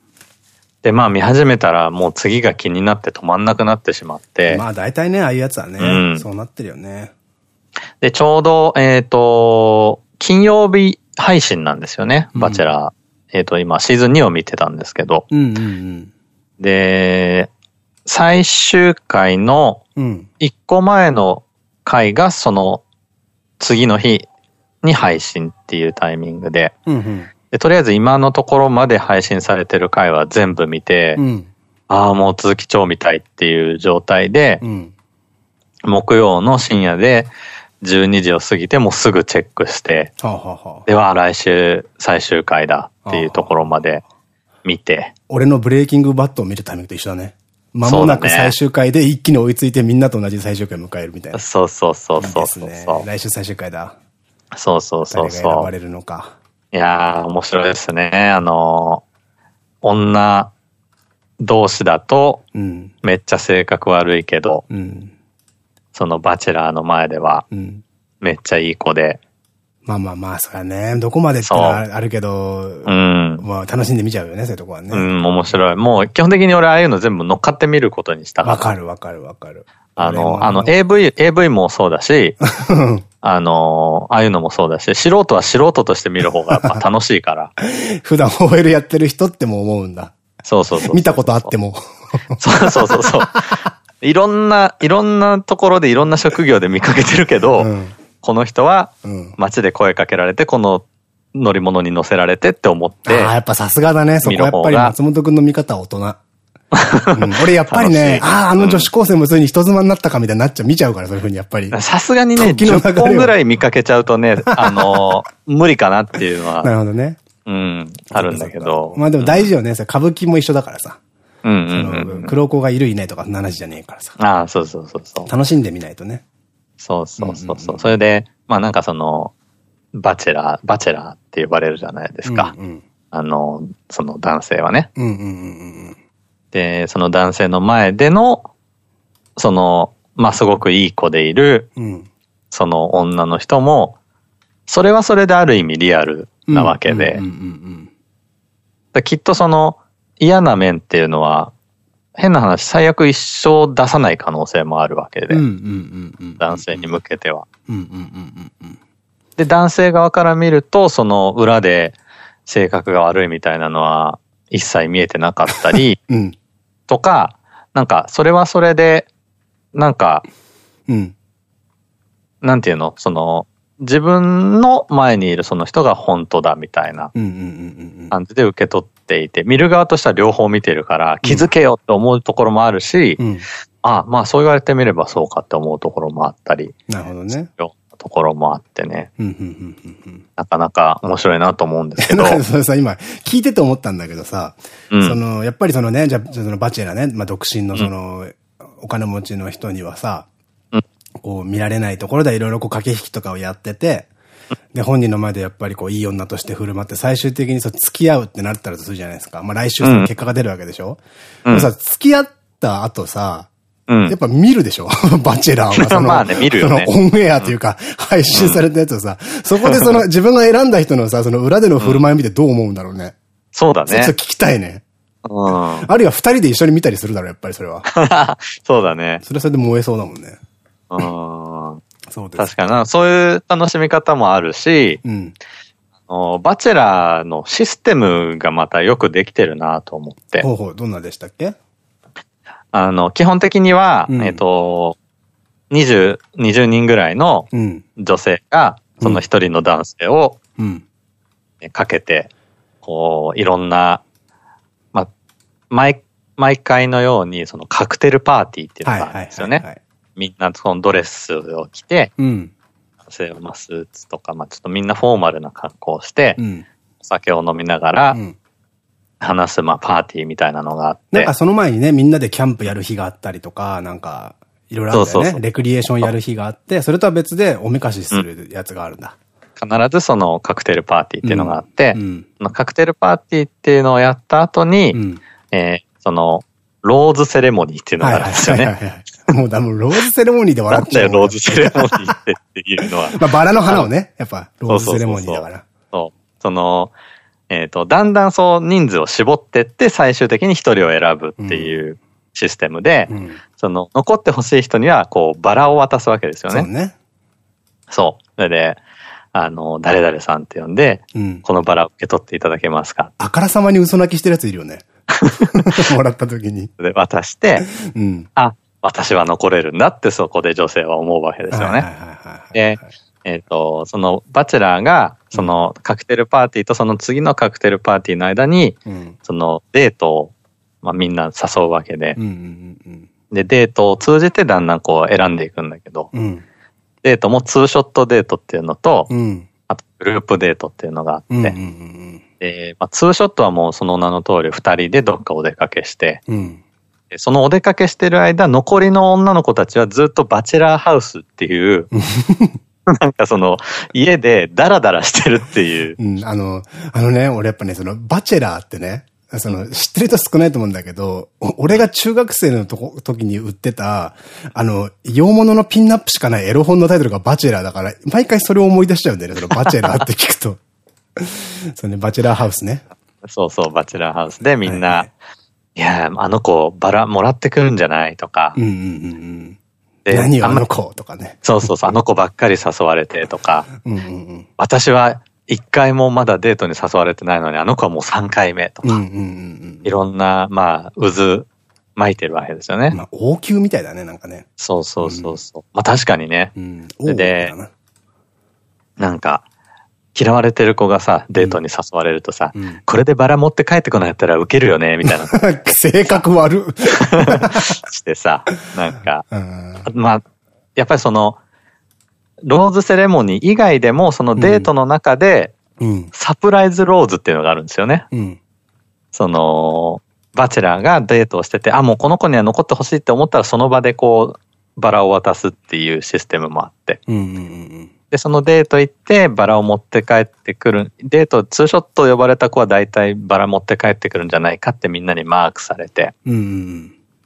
で、まあ見始めたらもう次が気になって止まんなくなってしまって。まあ大体ね、ああいうやつはね、うん、そうなってるよね。で、ちょうど、えっ、ー、と、金曜日配信なんですよね、バチェラー。うん、えっと、今シーズン2を見てたんですけど。で、最終回の1個前の回がその次の日に配信っていうタイミングで、うんうん、で、とりあえず今のところまで配信されてる回は全部見て、うん、ああ、もう続き超見たいっていう状態で、うん、木曜の深夜で12時を過ぎてもうすぐチェックして、はあはあ、では来週最終回だっていうところまで見て。俺のブレイキングバットを見るタイミングと一緒だね。間もなく最終回で一気に追いついてみんなと同じ最終回を迎えるみたいな。そうそうそうそうそう。ね、来週最終回だ。そうそうそうそう。選ばれるのか。いやー、面白いですね。あの、女同士だと、めっちゃ性格悪いけど、うん、そのバチェラーの前では、めっちゃいい子で。まあまあまあ、それはね、どこまでってあるけど、うん。まあ楽しんで見ちゃうよね、そういうとこはね。うん、面白い。もう基本的に俺ああいうの全部乗っかってみることにしたわかるわかるわかる。あの、あの、AV、AV もそうだし、あの、ああいうのもそうだし、素人は素人として見る方が 楽しいから。普段 OL やってる人っても思うんだ。そうそうそう。見たことあっても。そうそうそうそう。いろんな、いろんなところでいろんな職業で見かけてるけど、うん、この人は街で声かけられて、この乗り物に乗せられてって思って。ああ、やっぱさすがだね。そこやっぱり松本くんの見方は大人。うん、俺やっぱりね、ああ、あの女子高生もついに人妻になったかみたいになっちゃう、見ちゃうから、そういうふうにやっぱり。さすがにね、10本ぐらい見かけちゃうとね、あの、無理かなっていうのは。なるほどね。うん、あるんだけど。まあでも大事よね、歌舞伎も一緒だからさ。うん。黒子がいるいないとか話じゃねえからさ。ああ、そうそうそうそう。楽しんでみないとね。そうそうそうそう。それで、まあなんかその、バチェラー、バチェラーって呼ばれるじゃないですか。うんうん、あの、その男性はね。うんうんうんうん。で、その男性の前での、その、まあ、すごくいい子でいる、うん、その女の人も、それはそれである意味リアルなわけで、きっとその嫌な面っていうのは、変な話、最悪一生出さない可能性もあるわけで、男性に向けては。で、男性側から見ると、その裏で性格が悪いみたいなのは、一切見えてなかったり、うん、とか、なんか、それはそれで、なんか、うん。なんていうの？その、自分の前にいるその人が本当だみたいな感じで受け取っていて、見る側としては両方見てるから気づけよって思うところもあるし、うん、あまあそう言われてみればそうかって思うところもあったり。なるほどね。ところもあってね。なかなか面白いなと思うんですけど。それさ、今、聞いてて思ったんだけどさ、うん、その、やっぱりそのね、じゃそのバチェラーね、まあ独身のその、うん、お金持ちの人にはさ、うん、こう見られないところでいろいろこう駆け引きとかをやってて、で、本人の前でやっぱりこう、いい女として振る舞って、最終的にそう、付き合うってなったらとするじゃないですか。まあ来週その結果が出るわけでしょ、うん、でもさ、付き合った後さ、うん、やっぱ見るでしょ？バチェラーは。その、まあね、見るよね。そのオンエアというか、配信されたやつをさ、そこでその自分が選んだ人のさ、その裏での振る舞いを見てどう思うんだろうね。そうだね。ちょっと聞きたいね。うん。あるいは二人で一緒に見たりするだろう、やっぱりそれは。そうだね。それはそれで燃えそうだもんね。うん。そうです。確かな。そういう楽しみ方もあるし、うん。バチェラーのシステムがまたよくできてるなと思って。ほうほう、どんなでしたっけ？あの、基本的には、うん、えっと、20、20人ぐらいの女性が、その一人の男性を、かけて、こう、いろんな、まあ、毎、毎回のように、そのカクテルパーティーっていうのがあるんですよね。みんなそのドレスを着て、うん、まあスーツとか、まあちょっとみんなフォーマルな格好をして、うん、お酒を飲みながら、話す、まあ、パーティーみたいなのがあって。なんかその前にね、みんなでキャンプやる日があったりとか、なんか、いろいろあるんだよね。レクリエーションやる日があって、それとは別でおめかしするやつがあるんだ。うん、必ずそのカクテルパーティーっていうのがあって、うん、うん、カクテルパーティーっていうのをやった後に、うん、えー、その、ローズセレモニーっていうのがあるんですよね。もう多分ローズセレモニーで笑っちゃう。なんだよ、ローズセレモニーってっていうのは。まあ、バラの花をね、やっぱ、ローズセレモニーだから。そう。その、えっ、と、だんだんそう人数を絞ってって、最終的に一人を選ぶっていうシステムで、うん、その、残ってほしい人には、こう、バラを渡すわけですよね。そうね。そう。それで、あの、誰々さんって呼んで、うん、このバラを受け取っていただけますかあからさまに嘘泣きしてるやついるよね。もらった時に。で、渡して、うん、あ、私は残れるんだってそこで女性は思うわけですよね。で、えっ、ー、と、そのバチェラーが、そのカクテルパーティーとその次のカクテルパーティーの間に、うん、そのデートを、まあ、みんな誘うわけで、で、デートを通じてだんだんこう選んでいくんだけど、うん、デートもツーショットデートっていうのと、うん、あとグループデートっていうのがあって、で、まあ、ツーショットはもうその名の通り二人でどっかお出かけして、うん、そのお出かけしてる間、残りの女の子たちはずっとバチェラーハウスっていう、なんかその、家でダラダラしてるっていう。うん、あの、あのね、俺やっぱね、その、バチェラーってね、その、知ってる人少ないと思うんだけど、俺が中学生のとこ時に売ってた、あの、洋物のピンナップしかないエロ本のタイトルがバチェラーだから、毎回それを思い出しちゃうんだよね、そのバチェラーって聞くと。そうね、バチェラーハウスね。そうそう、バチェラーハウスでみんな、はいはい、いや、あの子バラもらってくるんじゃないとか、うんうんうん。何あの子とかね。そうそうそう、あの子ばっかり誘われてとか、私は一回もまだデートに誘われてないのに、あの子はもう三回目とか、いろんな、まあ、渦巻いてるわけですよね。まあ、王宮みたいだね、なんかね。そうそうそうそう。うん、まあ確かにね。うん、で、なんか、嫌われてる子がさ、デートに誘われるとさ、うん、これでバラ持って帰ってこないやったらウケるよね、みたいな。性格悪 してさ、なんか、まあ、やっぱりその、ローズセレモニー以外でも、そのデートの中で、サプライズローズっていうのがあるんですよね。うん、その、バチェラーがデートをしてて、あ、もうこの子には残ってほしいって思ったら、その場でこう、バラを渡すっていうシステムもあって。で、そのデート行ってバラを持って帰ってくる。デート、ツーショット呼ばれた子は大体バラ持って帰ってくるんじゃないかってみんなにマークされて。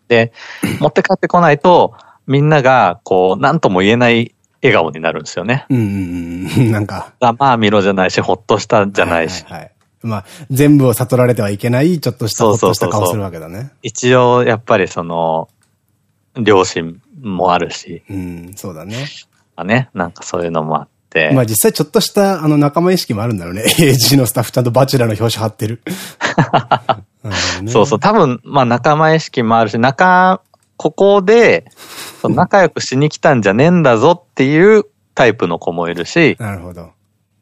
で、持って帰ってこないと、みんなが、こう、なんとも言えない笑顔になるんですよね。うん。なんか。まあ、見ろじゃないし、ほっとしたじゃないし。はい、はい、まあ、全部を悟られてはいけない、ちょっとしたほっとした顔するわけだね。一応、やっぱりその、両親もあるし。うん、そうだね。かね。なんかそういうのもあって。まあ実際ちょっとしたあの仲間意識もあるんだろうね。AG のスタッフちゃんとバチェラーの表紙貼ってる。ね、そうそう。多分、まあ仲間意識もあるし、仲、ここで、仲良くしに来たんじゃねえんだぞっていうタイプの子もいるし。なるほど。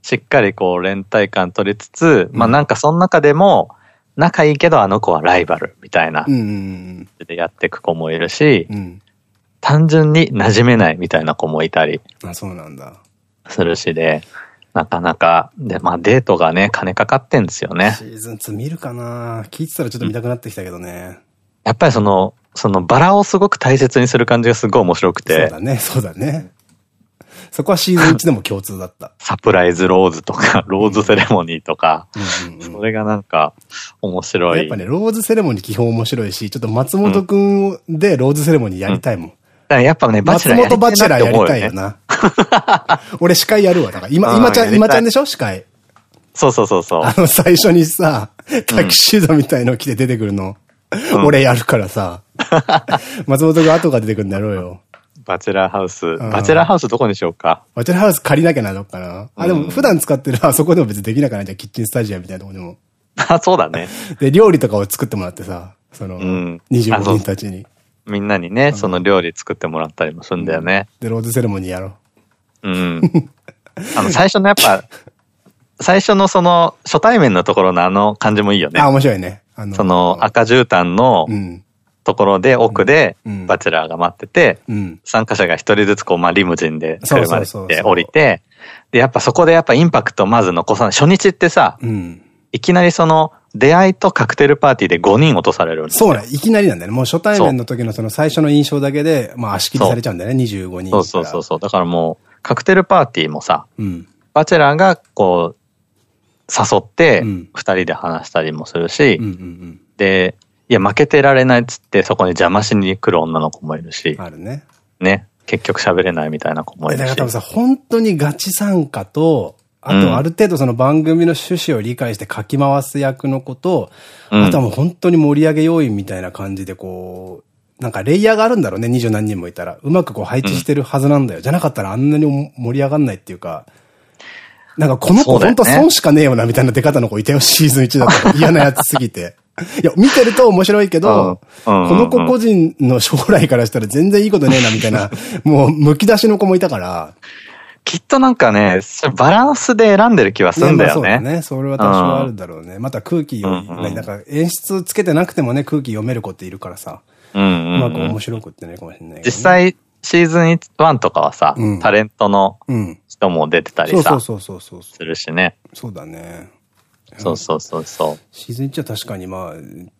しっかりこう連帯感取りつつ、うん、まあなんかその中でも、仲いいけどあの子はライバルみたいな。でやっていく子もいるし、うん、単純に馴染めないみたいな子もいたり。あ、そうなんだ。するしで、なかなか、で、まあデートがね、金かかってんですよね。シーズン2見るかな聞いてたらちょっと見たくなってきたけどね。やっぱりその、そのバラをすごく大切にする感じがすごい面白くて。そうだね、そうだね。そこはシーズン1でも共通だった。サプライズローズとか、ローズセレモニーとか、それがなんか面白い。やっぱね、ローズセレモニー基本面白いし、ちょっと松本くんでローズセレモニーやりたいもん。うん、やっぱね、バチェラー松本バチェラーやりたいよな。俺司会やるわ。だから今、今ちゃん、今ちゃんでしょ？司会。そうそうそうそう。あの最初にさ、タキシードみたいの着て出てくるの。俺やるからさ。松本が後が出てくるんだろうよ。バチェラーハウス。バチェラーハウスどこにしようか？バチェラーハウス借りなきゃな、どっかな。あ、でも普段使ってる、あそこでも別にできなくない？じゃん。キッチンスタジアみたいなとこでも。あ、そうだね。で、料理とかを作ってもらってさ、その、25人たちに。みんなにね、その料理作ってもらったりもするんだよね。で、ローズセレモニーやろう。うん。あの、最初のやっぱ、最初のその、初対面のところのあの感じもいいよね。あ、面白いね。その赤絨毯の、ところで、奥で、バチェラーが待ってて、参加者が一人ずつこう、まあ、リムジンで車で降りて、で、やっぱそこでやっぱインパクトまず残さない。初日ってさ、いきなりその、出会いとカクテルパーティーで5人落とされるそうね。いきなりなんだよね。もう初対面の時のその最初の印象だけで、まあ足切りされちゃうんだよね、25人。そうそうそうそう。だからもう、カクテルパーティーもさ、うん、バチェラーがこう、誘って、二人で話したりもするし、で、いや、負けてられないっつって、そこに邪魔しに来る女の子もいるし。あるね。ね。結局喋れないみたいな子もいるし。だから多分さ、本当にガチ参加と、あと、ある程度その番組の趣旨を理解して書き回す役の子と、うん、あとはもう本当に盛り上げ要員みたいな感じでこう、なんかレイヤーがあるんだろうね、二十何人もいたら。うまくこう配置してるはずなんだよ。うん、じゃなかったらあんなに盛り上がんないっていうか、なんかこの子本当損しかねえよなみたいな出方の子いたよ、シーズン1だと。嫌なやつすぎて。いや、見てると面白いけど、この子個人の将来からしたら全然いいことねえな、みたいな、もう、むき出しの子もいたから。きっとなんかね、バランスで選んでる気はするんだよね。そうだね。それは多少あるだろうね。また空気を、なんか演出つけてなくてもね、空気読める子っているからさ。うまく面白くってね、かもしれない、実際、シーズン1とかはさ、タレントの人も出てたりさ、するしね。そうだね。そうそうそうそう。シーズン1は確かにまあ、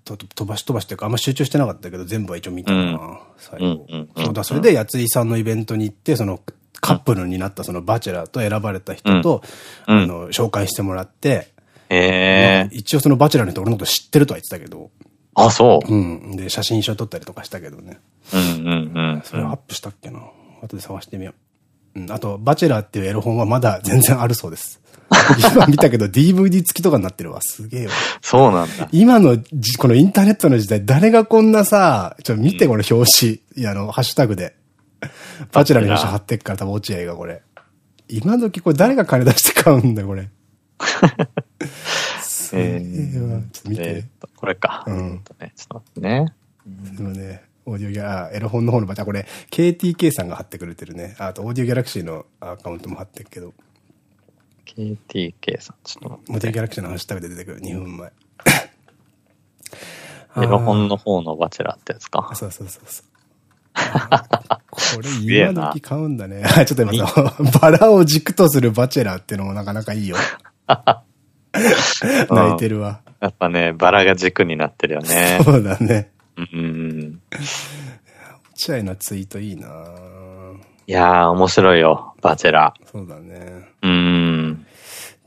と飛ばし飛ばしてかあんま集中してなかったけど、全部は一応見たな、うん、最後。そうだ、それで、やついさんのイベントに行って、その、カップルになったそのバチェラーと選ばれた人と、うん、あの、紹介してもらって、ええ。一応そのバチェラーの人俺のこと知ってるとは言ってたけど。あ、そう。うん。で、写真一緒撮ったりとかしたけどね。うんうんうん。それアップしたっけな。後で探してみよう。うん。あと、バチェラーっていうエロ本はまだ全然あるそうです。今見たけど DVD 付きとかになってるわ。すげえわ。そうなんだ。今の、このインターネットの時代、誰がこんなさ、ちょ、見てこの表紙。いや、あの、ハッシュタグで。バチェラーの表紙貼ってっから、多分落合がこれ。今時これ誰が金出して買うんだよ、これ。えー、ちょっと見て。これか。うん。ちょっと待ってね。でもね、オーディオギャ、エロ本の方のバチャ、これ、KTK さんが貼ってくれてるね。あと、オーディオギャラクシーのアカウントも貼ってるけど。KTK さん、ちょっと待って。モテギャラクシーのハッシュタグで出てくる、2分前。エロ本の方のバチェラーってやつか。そうそうそうそう。これ今時買うんだね。ちょっと今さ、バラを軸とするバチェラーってのもなかなかいいよ。泣いてるわ。やっぱね、バラが軸になってるよね。そうだね。うん。落合のツイートいいないやー、面白いよ、バチェラー。そうだね。うん。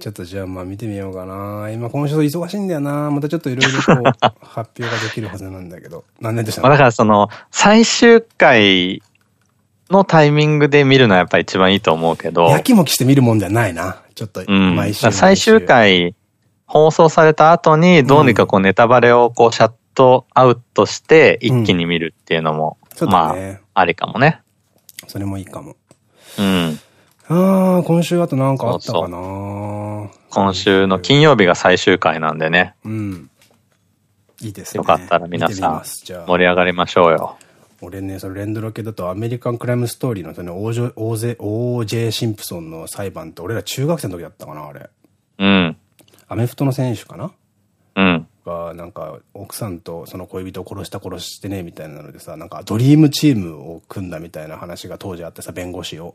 ちょっとじゃあまあ見てみようかな。今今週忙しいんだよな。またちょっといろいろこう 発表ができるはずなんだけど。何年でしただからその、最終回のタイミングで見るのはやっぱり一番いいと思うけど。やきもきして見るもんではないな。ちょっと毎週。うん、最終回放送された後にどうにかこうネタバレをこうシャットアウトして一気に見るっていうのも、うん、まあ、ありかもね。それもいいかも。うん。ああ、今週あとなんかあったかな今週の金曜日が最終回なんでね。うん。いいですね。よかったら皆さん、盛り上がりましょうよ。俺ね、そのレンドロ系だとアメリカンクライムストーリーのその OJ, OJ シンプソンの裁判って俺ら中学生の時だったかな、あれ。うん。アメフトの選手かな？うん。が、なんか、奥さんとその恋人を殺した殺してね、みたいなのでさ、なんかドリームチームを組んだみたいな話が当時あってさ、弁護士を。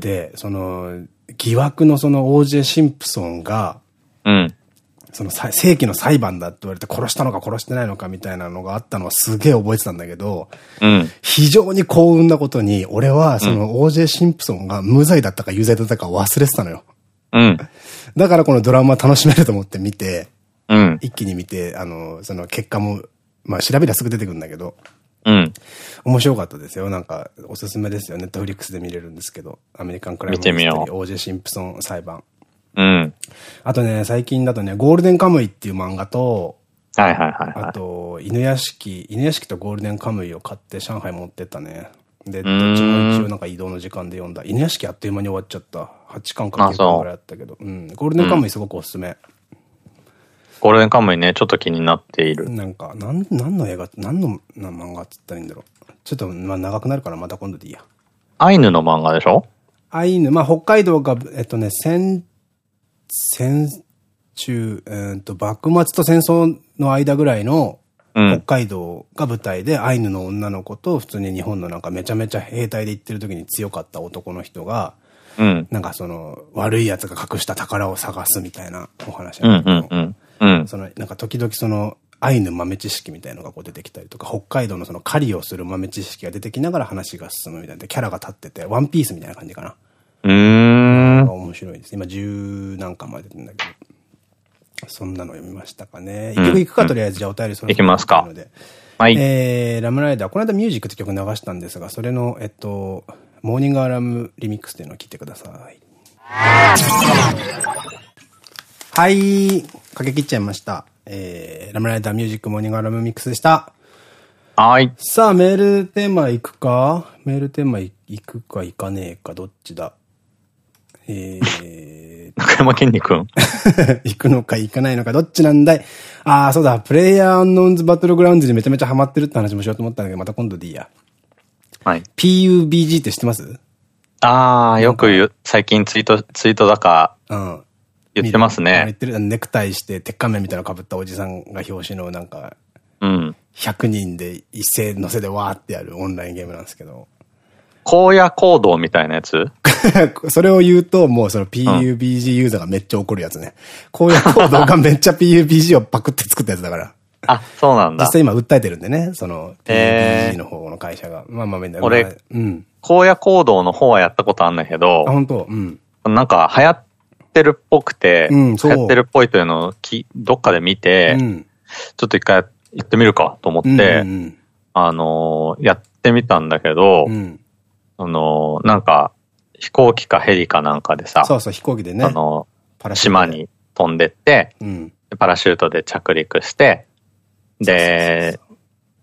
で、その、疑惑のその OJ シンプソンが、うん。その正規の裁判だって言われて殺したのか殺してないのかみたいなのがあったのはすげえ覚えてたんだけど、うん、非常に幸運なことに、俺はその OJ シンプソンが無罪だったか有罪だったか忘れてたのよ。うん。だからこのドラマ楽しめると思って見て、うん、一気に見て、あの、その結果も、まあ調べりゃすぐ出てくるんだけど、うん。面白かったですよ。なんか、おすすめですよ。ネットフリックスで見れるんですけど。アメリカンクライム見てみよう。OJ シンプソン裁判。うん。あとね、最近だとね、ゴールデンカムイっていう漫画と、はいはいはい、あと、犬屋敷、犬屋敷とゴールデンカムイを買って上海持ってったね。で、どっちも一応なんか移動の時間で読んだ。犬屋敷あっという間に終わっちゃった。8巻か9巻ぐらいあったけど。うん。ゴールデンカムイすごくおすすめ。うんゴールデンカムイね、ちょっと気になっている。なんか、なん、なんの映画、なんの漫画って言ったらいいんだろう。ちょっと、まあ長くなるからまた今度でいいや。アイヌの漫画でしょ？アイヌ、まあ北海道が、えっとね、戦、戦中、えっと、幕末と戦争の間ぐらいの、北海道が舞台で、アイヌの女の子と、普通に日本のなんかめちゃめちゃ兵隊で行ってる時に強かった男の人が、うん、なんかその、悪い奴が隠した宝を探すみたいなお話なんだけど、うん、その、なんか時々その、アイヌ豆知識みたいのがこう出てきたりとか、北海道のその狩りをする豆知識が出てきながら話が進むみたいな、キャラが立ってて、ワンピースみたいな感じかな。うん。面白いです。今十何巻まで出てんだけど。そんなの読みましたかね。一曲いくか、とりあえず、じゃあお便りそろそろ。いきますか。はい。えー、ラムライダー、この間ミュージックって曲流したんですが、それの、えっと、モーニングアラームリミックスっていうのを聞いてください。はい。かけ切っちゃいました。えー、ラムライダーミュージックモーニングアラームリミックスでした。はい。さあ、メールテーマいくか？メールテーマいくかいかねえか、どっちだ？えー、中山健二君 行くのか行かないのか、どっちなんだい？ああ、そうだ、プレイヤーアンノーンズバトルグラウンズにめちゃめちゃハマってるって話もしようと思ったんだけど、また今度でいいや。はい。PUBG って知ってます？ああ、よく言う、最近ツイート、ツイートだか、うん。言ってますね。言ってる、ネクタイして鉄仮面みたいなの被ったおじさんが表紙のなんか、うん。100人で一斉乗せでわーってやるオンラインゲームなんですけど。荒野行動みたいなやつ？それを言うと、もうその PUBG ユーザーがめっちゃ怒るやつね。荒野行動がめっちゃ PUBG をパクって作ったやつだから。あ、そうなんだ。実際今訴えてるんでね、その PUBG の方の会社が。まあまあみんな。俺、うん。荒野行動の方はやったことあんだけど。あ、本当？うん。なんか流行ってるっぽくて、うん、流行ってるっぽいというのをきどっかで見て、うん、ちょっと一回やってみるかと思って、あのー、やってみたんだけど、うん、あのー、なんか、飛行機かヘリかなんかでさ、そうそう、飛行機でね。あのー、島に飛んでって、うん、パラシュートで着陸して、で、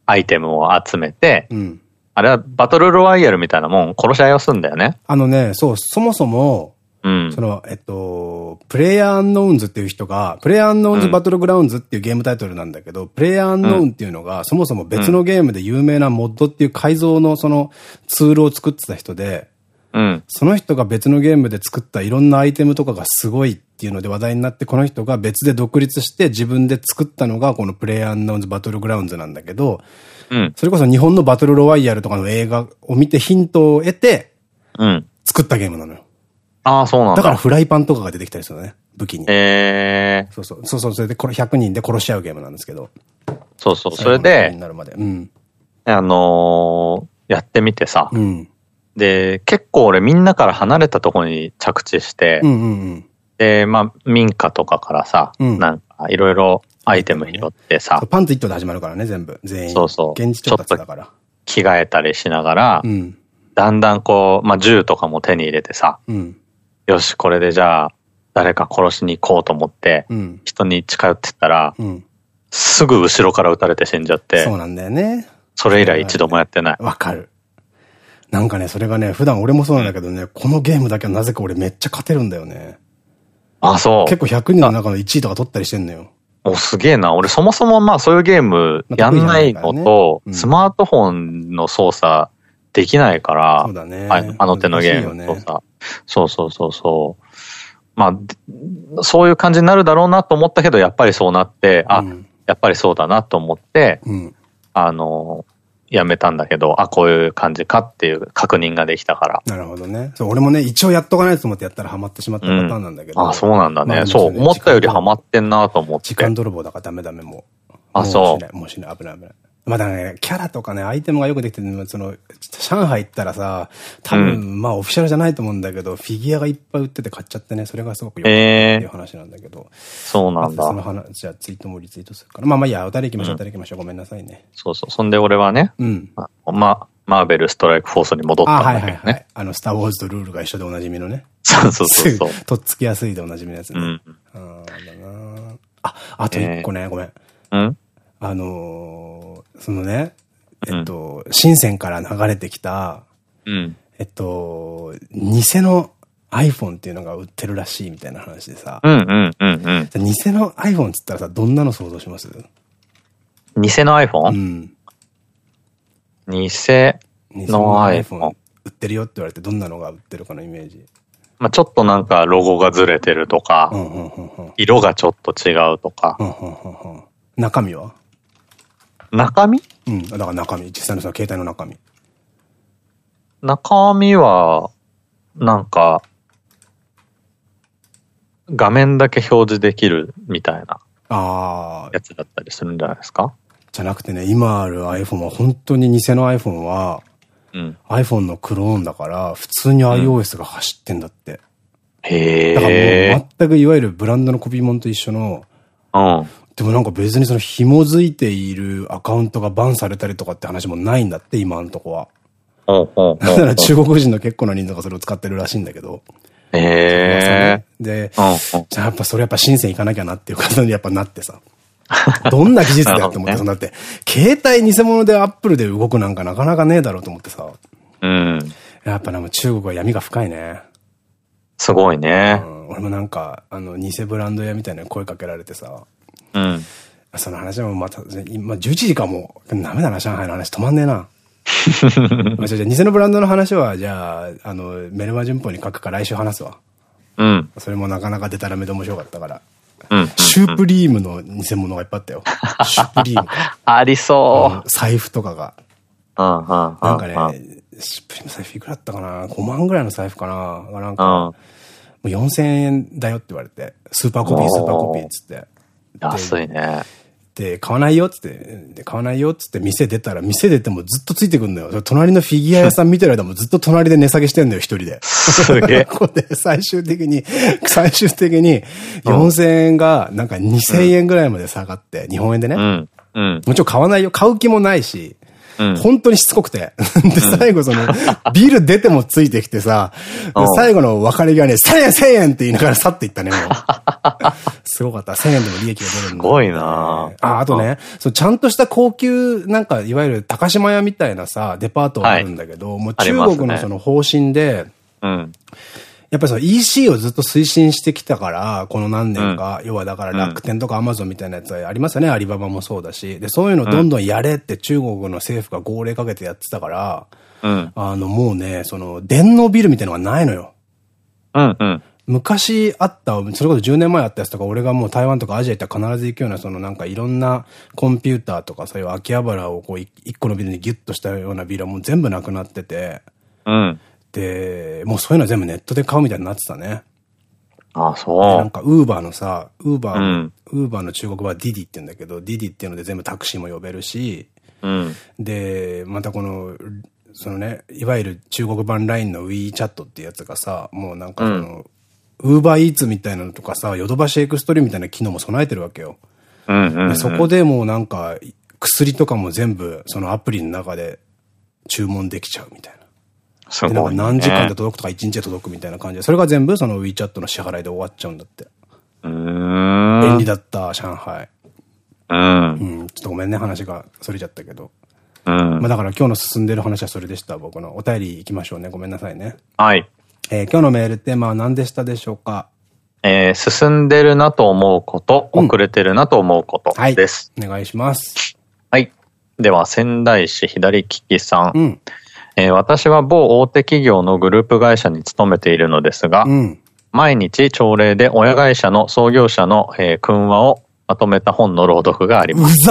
アイテムを集めて、うん、あれはバトルロワイヤルみたいなもん殺し合いをすんだよね。あのね、そう、そもそも、うん、その、えっと、プレイヤーアンノーンズっていう人が、プレイヤーアンノーンズバトルグラウンズっていうゲームタイトルなんだけど、プレイヤーアンノーンっていうのが、そもそも別のゲームで有名なモッドっていう改造のそのツールを作ってた人で、うん、その人が別のゲームで作ったいろんなアイテムとかがすごいっていうので話題になって、この人が別で独立して自分で作ったのがこのプレイヤーアンノーンズバトルグラウンズなんだけど、うん、それこそ日本のバトルロワイヤルとかの映画を見てヒントを得て、作ったゲームなのよ。ああ、そうなんだ。だからフライパンとかが出てきたりするのね。武器に。ええー。そうそう。そうそう。それでこれ100人で殺し合うゲームなんですけど。そうそう。それで、になるまで。うん。あのー、やってみてさ。うん。で、結構俺みんなから離れたところに着地して、うんうんうん。で、まあ、民家とかからさ、うん、なんかいろいろアイテム拾ってさ、パンツ一頭で始まるからね、全部。全員。そうそう。現地調達だから。着替えたりしながら、うん、だんだんこう、まあ、銃とかも手に入れてさ、うん、よし、これでじゃあ、誰か殺しに行こうと思って、うん、人に近寄ってったら、うん、すぐ後ろから撃たれて死んじゃって。そうなんだよね。それ以来一度もやってない。わかる。なんかね、それがね、普段俺もそうなんだけどね、このゲームだけはなぜか俺めっちゃ勝てるんだよね。あ、そう。結構100人の中の1位とか取ったりしてんのよ。お、すげえな。俺そもそもまあそういうゲームやんないのと、スマートフォンの操作できないから、そうだね。あの手のゲームとさ。そうそうそうそう。まあ、そういう感じになるだろうなと思ったけど、やっぱりそうなって、あ、うん、やっぱりそうだなと思って、うん、あの、やめたんだけど、あ、こういう感じかっていう確認ができたから。なるほどね。そう、俺もね、一応やっとかないと思ってやったらハマってしまったパターンなんだけど。うん、あ、そうなんだね。まあ、そう、思ったよりハマってんなと思って。時間泥棒だからダメダメもう。あ、そう。もうしない、危ない危ない。まだね、キャラとかね、アイテムがよくできてるその、上海行ったらさ、多分、うん、まあオフィシャルじゃないと思うんだけど、フィギュアがいっぱい売ってて買っちゃってね、それがすごくよかったっていう話なんだけど。えー、そうなんだ。その話、じゃあツイートもリツイートするから。まあまあいいや、おたり行きましょう、おたり行きましょう。ごめんなさいね。そうそう。そんで俺はね、うん。まあ、マーベルストライクフォースに戻ったんだけどね。はいはいはい。あの、スターウォーズとルールが一緒でおなじみのね。そうそうそうそう。とっつきやすいでおなじみのやつね。うん。あだなあ、あと一個ね、ごめん。うん？あのそのね、えっと、深センから流れてきた、うん、えっと、偽の iPhone っていうのが売ってるらしいみたいな話でさ。うんうんうんうん。偽の iPhone っつったらさ、どんなの想像します？偽の iPhone? うん。偽の iPhone。売ってるよって言われてどんなのが売ってるかのイメージ。まあちょっとなんかロゴがずれてるとか、色がちょっと違うとか。中身は？中身？うん。だから中身。実際のその携帯の中身。中身は、なんか、画面だけ表示できるみたいな。ああ。やつだったりするんじゃないですか？じゃなくてね、今ある iPhone は本当に偽の iPhone は、うん、iPhone のクローンだから、普通に iOS が走ってんだって。うん、へえ。だからもう全くいわゆるブランドのコピーモンと一緒の、うん。でもなんか別にその紐づいているアカウントがバンされたりとかって話もないんだって、今のとこは。だから中国人の結構な人数がそれを使ってるらしいんだけど。へえ。で、じゃあやっぱそれやっぱ深セン行かなきゃなっていう感じにやっぱなってさ。どんな技術だよって思って、そん だって、携帯偽物でアップルで動くなんかなかなかねえだろうと思ってさ。うん。やっぱなんか中国は闇が深いね。すごいね。うん、俺もなんか、あの、偽ブランド屋みたいな声かけられてさ。うん。その話もまた、今11時かもう、ダメだな、上海の話止まんねえな。まあ、じゃあ、偽のブランドの話は、じゃあ、あの、メルマ旬報に書くか来週話すわ。うん。それもなかなかデタラメで面白かったから。うん。シュープリームの偽物がいっぱいあったよ。シュープリーム。ありそう。財布とかが。うん、うん。なんかね、シュープリーム財布いくらだったかな ?5 万ぐらいの財布かな？なんか、もう4000円だよって言われて、スーパーコピー、スーパーコピーっつって。安いね。で、買わないよっつって、で、買わないよっつって店出たら、店出てもずっとついてくんのよ。隣のフィギュア屋さん見てる間もずっと隣で値下げしてんのよ、一人で。すげえ。ここで最終的に、最終的に4000円がなんか2000円ぐらいまで下がって、日本円でね。うん。うん。もちろん買わないよ。買う気もないし。本当にしつこくて。で、最後その、ビール出てもついてきてさ、最後の別れ際に、1000円 !1000 円って言いながら去っていったね、もう。すごかった。1000円でも利益が出るんだ。すごいなあ、あとね、そう、ちゃんとした高級、なんか、いわゆる高島屋みたいなさ、デパートあるんだけど、もう中国のその方針で、うん。やっぱりその EC をずっと推進してきたから、この何年か、うん、要はだから楽天とかアマゾンみたいなやつはありますよね、アリババもそうだし。で、そういうのどんどんやれって中国の政府が号令かけてやってたから、うん、あの、もうね、その、電脳ビルみたいなのがないのよ。うんうん。昔あった、それこそ10年前あったやつとか、俺がもう台湾とかアジア行ったら必ず行くような、そのなんかいろんなコンピューターとか、そういう秋葉原をこう一個のビルにギュッとしたようなビルはもう全部なくなってて、うん。で、もうそういうの全部ネットで買うみたいになってたね。ああ、そう。なんか、ウーバーのさ、ウーバー、ウーバーの中国語はディディって言うんだけど、ディディっていうので全部タクシーも呼べるし、うん、で、またこの、そのね、いわゆる中国版 LINE の WeChat っていうやつがさ、もうなんかその、ウーバーイーツみたいなのとかさ、ヨドバシエクストリームみたいな機能も備えてるわけよ。そこでもうなんか、薬とかも全部そのアプリの中で注文できちゃうみたいな。すごい、ね。何時間で届くとか1日で届くみたいな感じで、それが全部その WeChat の支払いで終わっちゃうんだって。うん。便利だった、上海。うん。うん。ちょっとごめんね、話がそれちゃったけど。うん。まあだから今日の進んでる話はそれでした、僕の。お便り行きましょうね。ごめんなさいね。はい。えー、今日のメールテーマは何でしたでしょうか？えー、進んでるなと思うこと、遅れてるなと思うことです。はい、お願いします。はい。では、仙台市左利きさん。うん。えー、私は某大手企業のグループ会社に勤めているのですが、うん、毎日朝礼で親会社の創業者の、えー、訓話をまとめた本の朗読があります。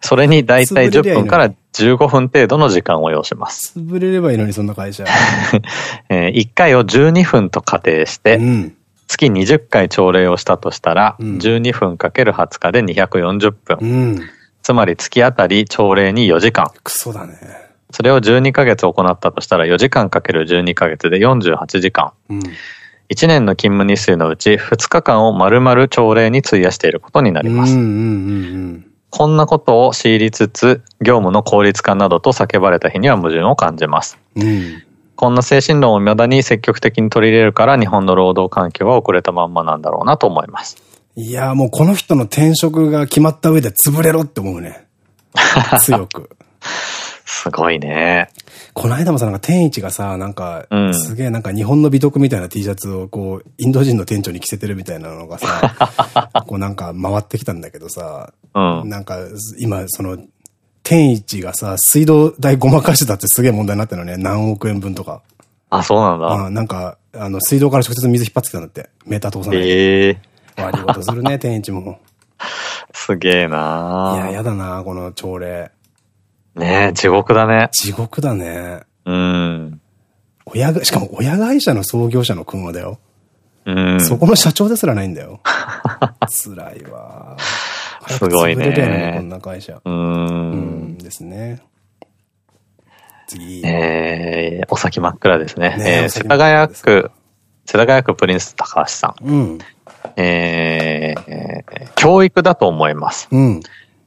それに大体10分から15分程度の時間を要します。潰れればいいのに、そんな会社。えー、1回を12分と仮定して、うん、月20回朝礼をしたとしたら、うん、12分かける20日で240分。うん、つまり月あたり朝礼に4時間。クソだね。それを12ヶ月行ったとしたら4時間かける12ヶ月で48時間。うん、1年の勤務日数のうち2日間を丸々朝礼に費やしていることになります。こんなことを強いりつつ、業務の効率化などと叫ばれた日には矛盾を感じます。うん、こんな精神論を未だに積極的に取り入れるから日本の労働環境は遅れたまんまなんだろうなと思います。いやもうこの人の転職が決まった上で潰れろって思うね。強く。すごいね。この間もさ、なんか天一がさ、なんか、すげえなんか日本の美徳みたいな T シャツをこう、インド人の店長に着せてるみたいなのがさ、こうなんか回ってきたんだけどさ、うん、なんか今その、天一がさ、水道代ごまかしてたってすげえ問題になってるのね。何億円分とか。あ、そうなんだ。あなんか、あの、水道から直接水引っ張ってきたんだって。メーター通さないで。ええー。悪いことするね、天一も。すげえないや、やだなこの朝礼。ねえ、地獄だね。地獄だね。うん。親が、しかも親会社の創業者の君はだよ。うん。そこの社長ですらないんだよ。辛いわ。すごいね。ねこんな会社。うん。うんですね。次。えー、お先真っ暗ですね。ねえー、世田谷区、世田谷区プリンス高橋さん。うん。えー、教育だと思います。うん。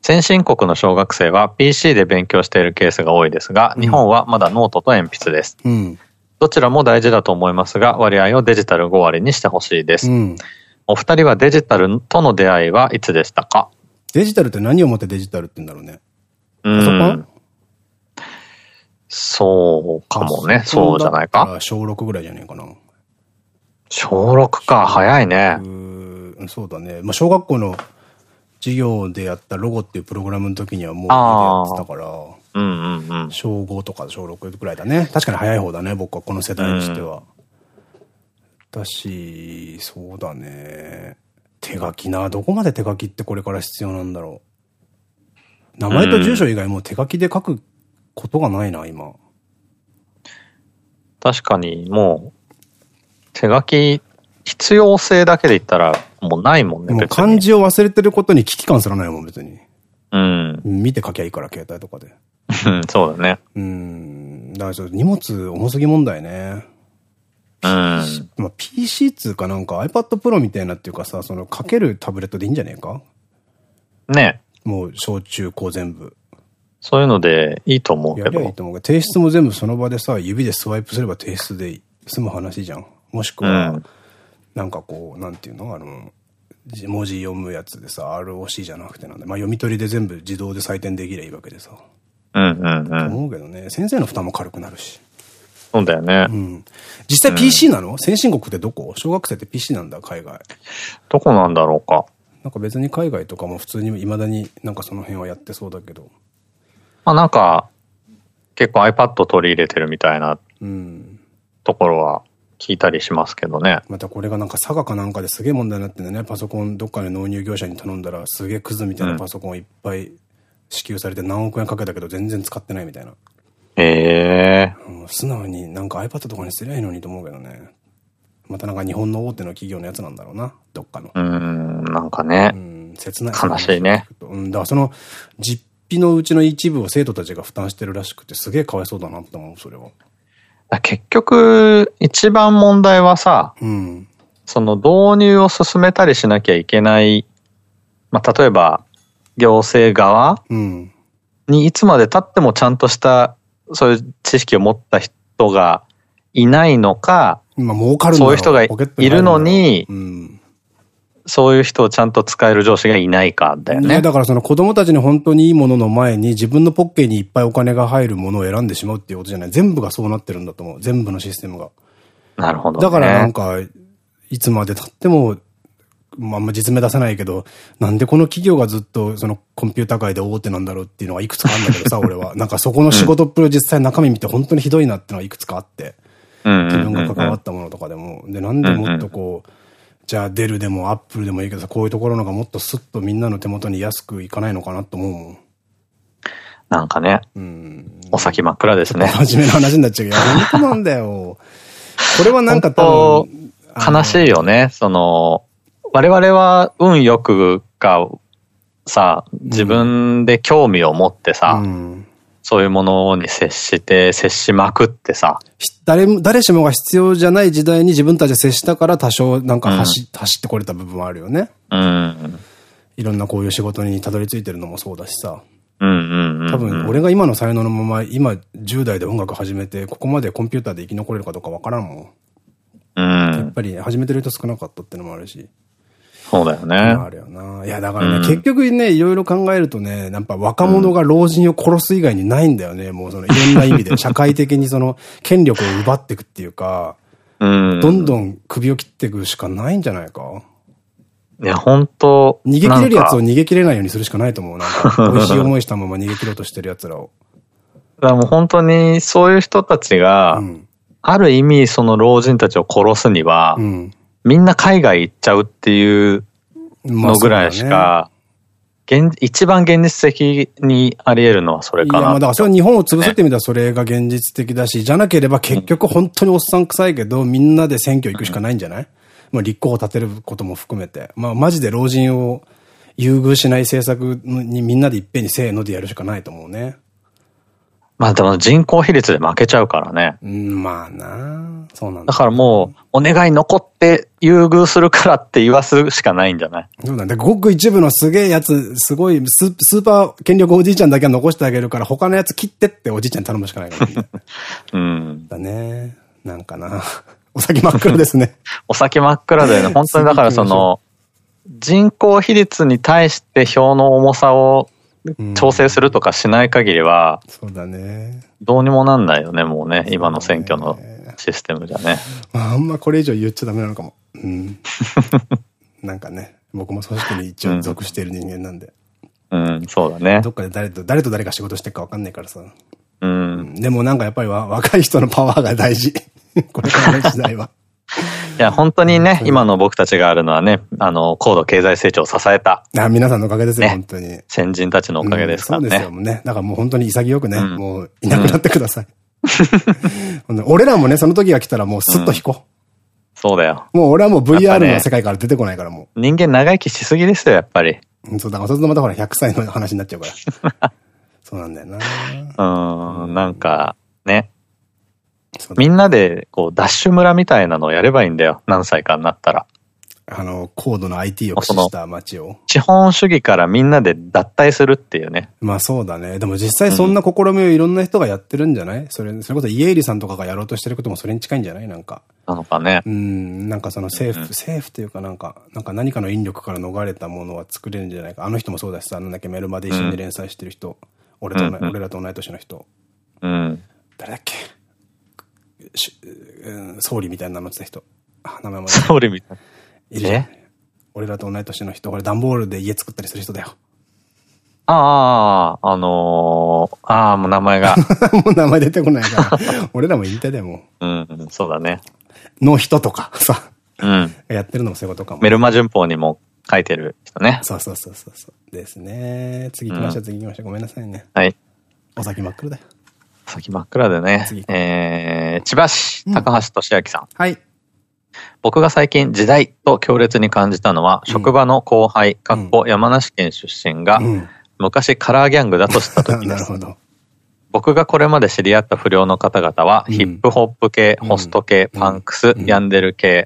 先進国の小学生は PC で勉強しているケースが多いですが、日本はまだノートと鉛筆です。うん、どちらも大事だと思いますが、割合をデジタル5割にしてほしいです。うん、お二人はデジタルとの出会いはいつでしたか？デジタルって何をもってデジタルって言うんだろうね。パソコン？そうかもね。そうじゃないか？小6ぐらいじゃねえかな。小6か、早いね。そうだね。まあ、小学校の授業でやったロゴっていうプログラムの時にはもうやってたから、小5とか小6ぐらいだね。確かに早い方だね、僕はこの世代にしては。だし、そうだね。手書きな、どこまで手書きってこれから必要なんだろう。名前と住所以外も手書きで書くことがないな、今。確かに、もう、手書き必要性だけで言ったら、もうないもんね。もう漢字を忘れてることに危機感すらないもん、別に。うん。見て書きゃいいから、携帯とかで。うん、そうだね。うん。だからちょっと荷物重すぎ問題ね。うん。まあ、PC つうかなんか iPad Pro みたいなっていうかさ、その書けるタブレットでいいんじゃねえか？ねもう小中高全部。そういうのでいいと思うけど。やりゃいいと思うけど、提出も全部その場でさ、指でスワイプすれば提出で済む話じゃん。もしくは、うんなんかこう、なんていうの？あの、文字読むやつでさ、ROC じゃなくてなんで、まあ読み取りで全部自動で採点できりゃいいわけでさ。うんうんうん。思うけどね、先生の負担も軽くなるし。そうだよね。うん。実際 PC なの、うん、先進国ってどこ？小学生って PC なんだ、海外。どこなんだろうか。なんか別に海外とかも普通に未だになんかその辺はやってそうだけど。まあなんか、結構 iPad 取り入れてるみたいな、うん、ところは聞いたりしますけどね。またこれがなんか佐賀かなんかですげえ問題になってんだね。パソコンどっかで納入業者に頼んだらすげえクズみたいなパソコンをいっぱい支給されて何億円かけたけど全然使ってないみたいな。ええー、素直になんか iPad とかにすりゃいいのにと思うけどね。またなんか日本の大手の企業のやつなんだろうな。どっかの。うん、なんかね。うん、切ない。悲しいね。うん、だからその実費のうちの一部を生徒たちが負担してるらしくてすげえかわいそうだなって思う、それは。結局、一番問題はさ、うん、その導入を進めたりしなきゃいけない、まあ、例えば、行政側にいつまで経ってもちゃんとした、そういう知識を持った人がいないのか、まあ、儲かるそういう人がいるのに、うんそういう人をちゃんと使える上司がいないかだよね。ねだからその子供たちに本当にいいものの前に自分のポッケにいっぱいお金が入るものを選んでしまうっていうことじゃない。全部がそうなってるんだと思う。全部のシステムが。なるほど、ね、だからなんか、いつまで経っても、まあ、あんま実名出さないけど、なんでこの企業がずっとそのコンピューター界で大手なんだろうっていうのはいくつかあるんだけどさ、俺は。なんかそこの仕事っぷり実際中身見て本当にひどいなっていうのはいくつかあって。自分が関わったものとかでも。で、なんでもっとこう、じゃあデルでもアップルでもいいけどさ、こういうところのがもっとスッとみんなの手元に安くいかないのかなと思うもん。なんかね。うん。お先真っ暗ですね。真面目な話になっちゃうけど、本当なんだよ。これはなんか多分。悲しいよね。その、我々は運よくか、さ、自分で興味を持ってさ、うん、そういうものに接して、接しまくってさ。誰、誰しもが必要じゃない時代に自分たちで接したから多少なんか走,、うん、走ってこれた部分はあるよね。うん。いろんなこういう仕事にたどり着いてるのもそうだしさ。多分、俺が今の才能のまま、今10代で音楽始めて、ここまでコンピューターで生き残れるかどうかわからんもん。うん。やっぱり始めてる人少なかったってのもあるし。そうだよね。あるよな。いや、だからね、うん、結局ね、いろいろ考えるとね、やっぱ若者が老人を殺す以外にないんだよね。もうそのいろんな意味で、社会的にその権力を奪っていくっていうか、うん、どんどん首を切っていくしかないんじゃないか？いや、本当逃げ切れるやつを逃げ切れないようにするしかないと思う。なんか、美味しい思いしたまま逃げ切ろうとしてる奴らを。だからもう本当にそういう人たちが、うんある意味その老人たちを殺すには、うん、みんな海外行っちゃうっていうのぐらいしか、現一番現実的にあり得るのはそれかな。いや、まあだからそれは日本を潰すって意味ではそれが現実的だし、じゃなければ結局本当におっさん臭いけど、みんなで選挙行くしかないんじゃない、うん、まあ立候補立てることも含めて。まあマジで老人を優遇しない政策にみんなでいっぺんにせーのでやるしかないと思うね。まあでも人口比率で負けちゃうからね。うん、まあなそうなんだ。だからもう、お願い残って優遇するからって言わすしかないんじゃない？そうなんだ。ごく一部のすげえやつ、すごいス、スーパー権力おじいちゃんだけは残してあげるから、他のやつ切ってっておじいちゃんに頼むしかないからね。うん。だね。なんかな。お先真っ暗ですね。お先真っ暗だよね。本当にだからその、人口比率に対して票の重さを調整するとかしない限りは、そうだね。どうにもなんないよね、もうね、今の選挙のシステムじゃね。まあ、あんまこれ以上言っちゃダメなのかも。うん。なんかね、僕も組織に一応属している人間なんで。うん、そうだね。どっかで誰と、誰と誰が仕事してるかわかんないからさ。うん。でもなんかやっぱり若い人のパワーが大事。これからの時代は。いや、本当にね、今の僕たちがあるのはね、あの、高度経済成長を支えた。あ皆さんのおかげですよ、本当に。先人たちのおかげですからね。そうですよ、ね。だからもう本当に潔くね、もういなくなってください。俺らもね、その時が来たらもうスッと引こう。そうだよ。もう俺はもう VR の世界から出てこないからもう。人間長生きしすぎですよ、やっぱり。そう、だからそれとまたほら100歳の話になっちゃうから。そうなんだよな。うん、なんか、ね。みんなで、こう、ダッシュ村みたいなのをやればいいんだよ。何歳かになったら。あの、高度の IT を駆使した街を。資本主義からみんなで脱退するっていうね。まあそうだね。でも実際そんな試みをいろんな人がやってるんじゃない、うん、それ、それこそ家入さんとかがやろうとしてることもそれに近いんじゃない？なんか。なのかね。うん、なんかその政府、うん、政府というかなんか、なんか何かの引力から逃れたものは作れるんじゃないか。あの人もそうだしさ、なんだっけメルマで一緒に連載してる人。うん、俺と、俺らと同い年の人。うん。誰だっけ？総理みたいなのってた人。あ、名前も。総理みたいな。いるじゃん。俺らと同い年の人、これ段ボールで家作ったりする人だよ。ああ、あのー、ああ、もう名前が。もう名前出てこないから。俺らも言いたいだよ、もう。うん、そうだね。の人とかさ。うん。やってるのもそういうことかも。メルマ旬報にも書いてる人ね。そうそうそうそう。ですね。次行きましょう、次行きましょう。ごめんなさいね。はい。お先真っ黒だよ。先真っ暗でね。えー、千葉市、高橋俊明さん。はい。僕が最近時代と強烈に感じたのは、うん、職場の後輩、かっこ山梨県出身が、うん、昔カラーギャングだとした時です。なるほど。僕がこれまで知り合った不良の方々は、ヒップホップ系、ホスト系、パンクス、ヤンデル系、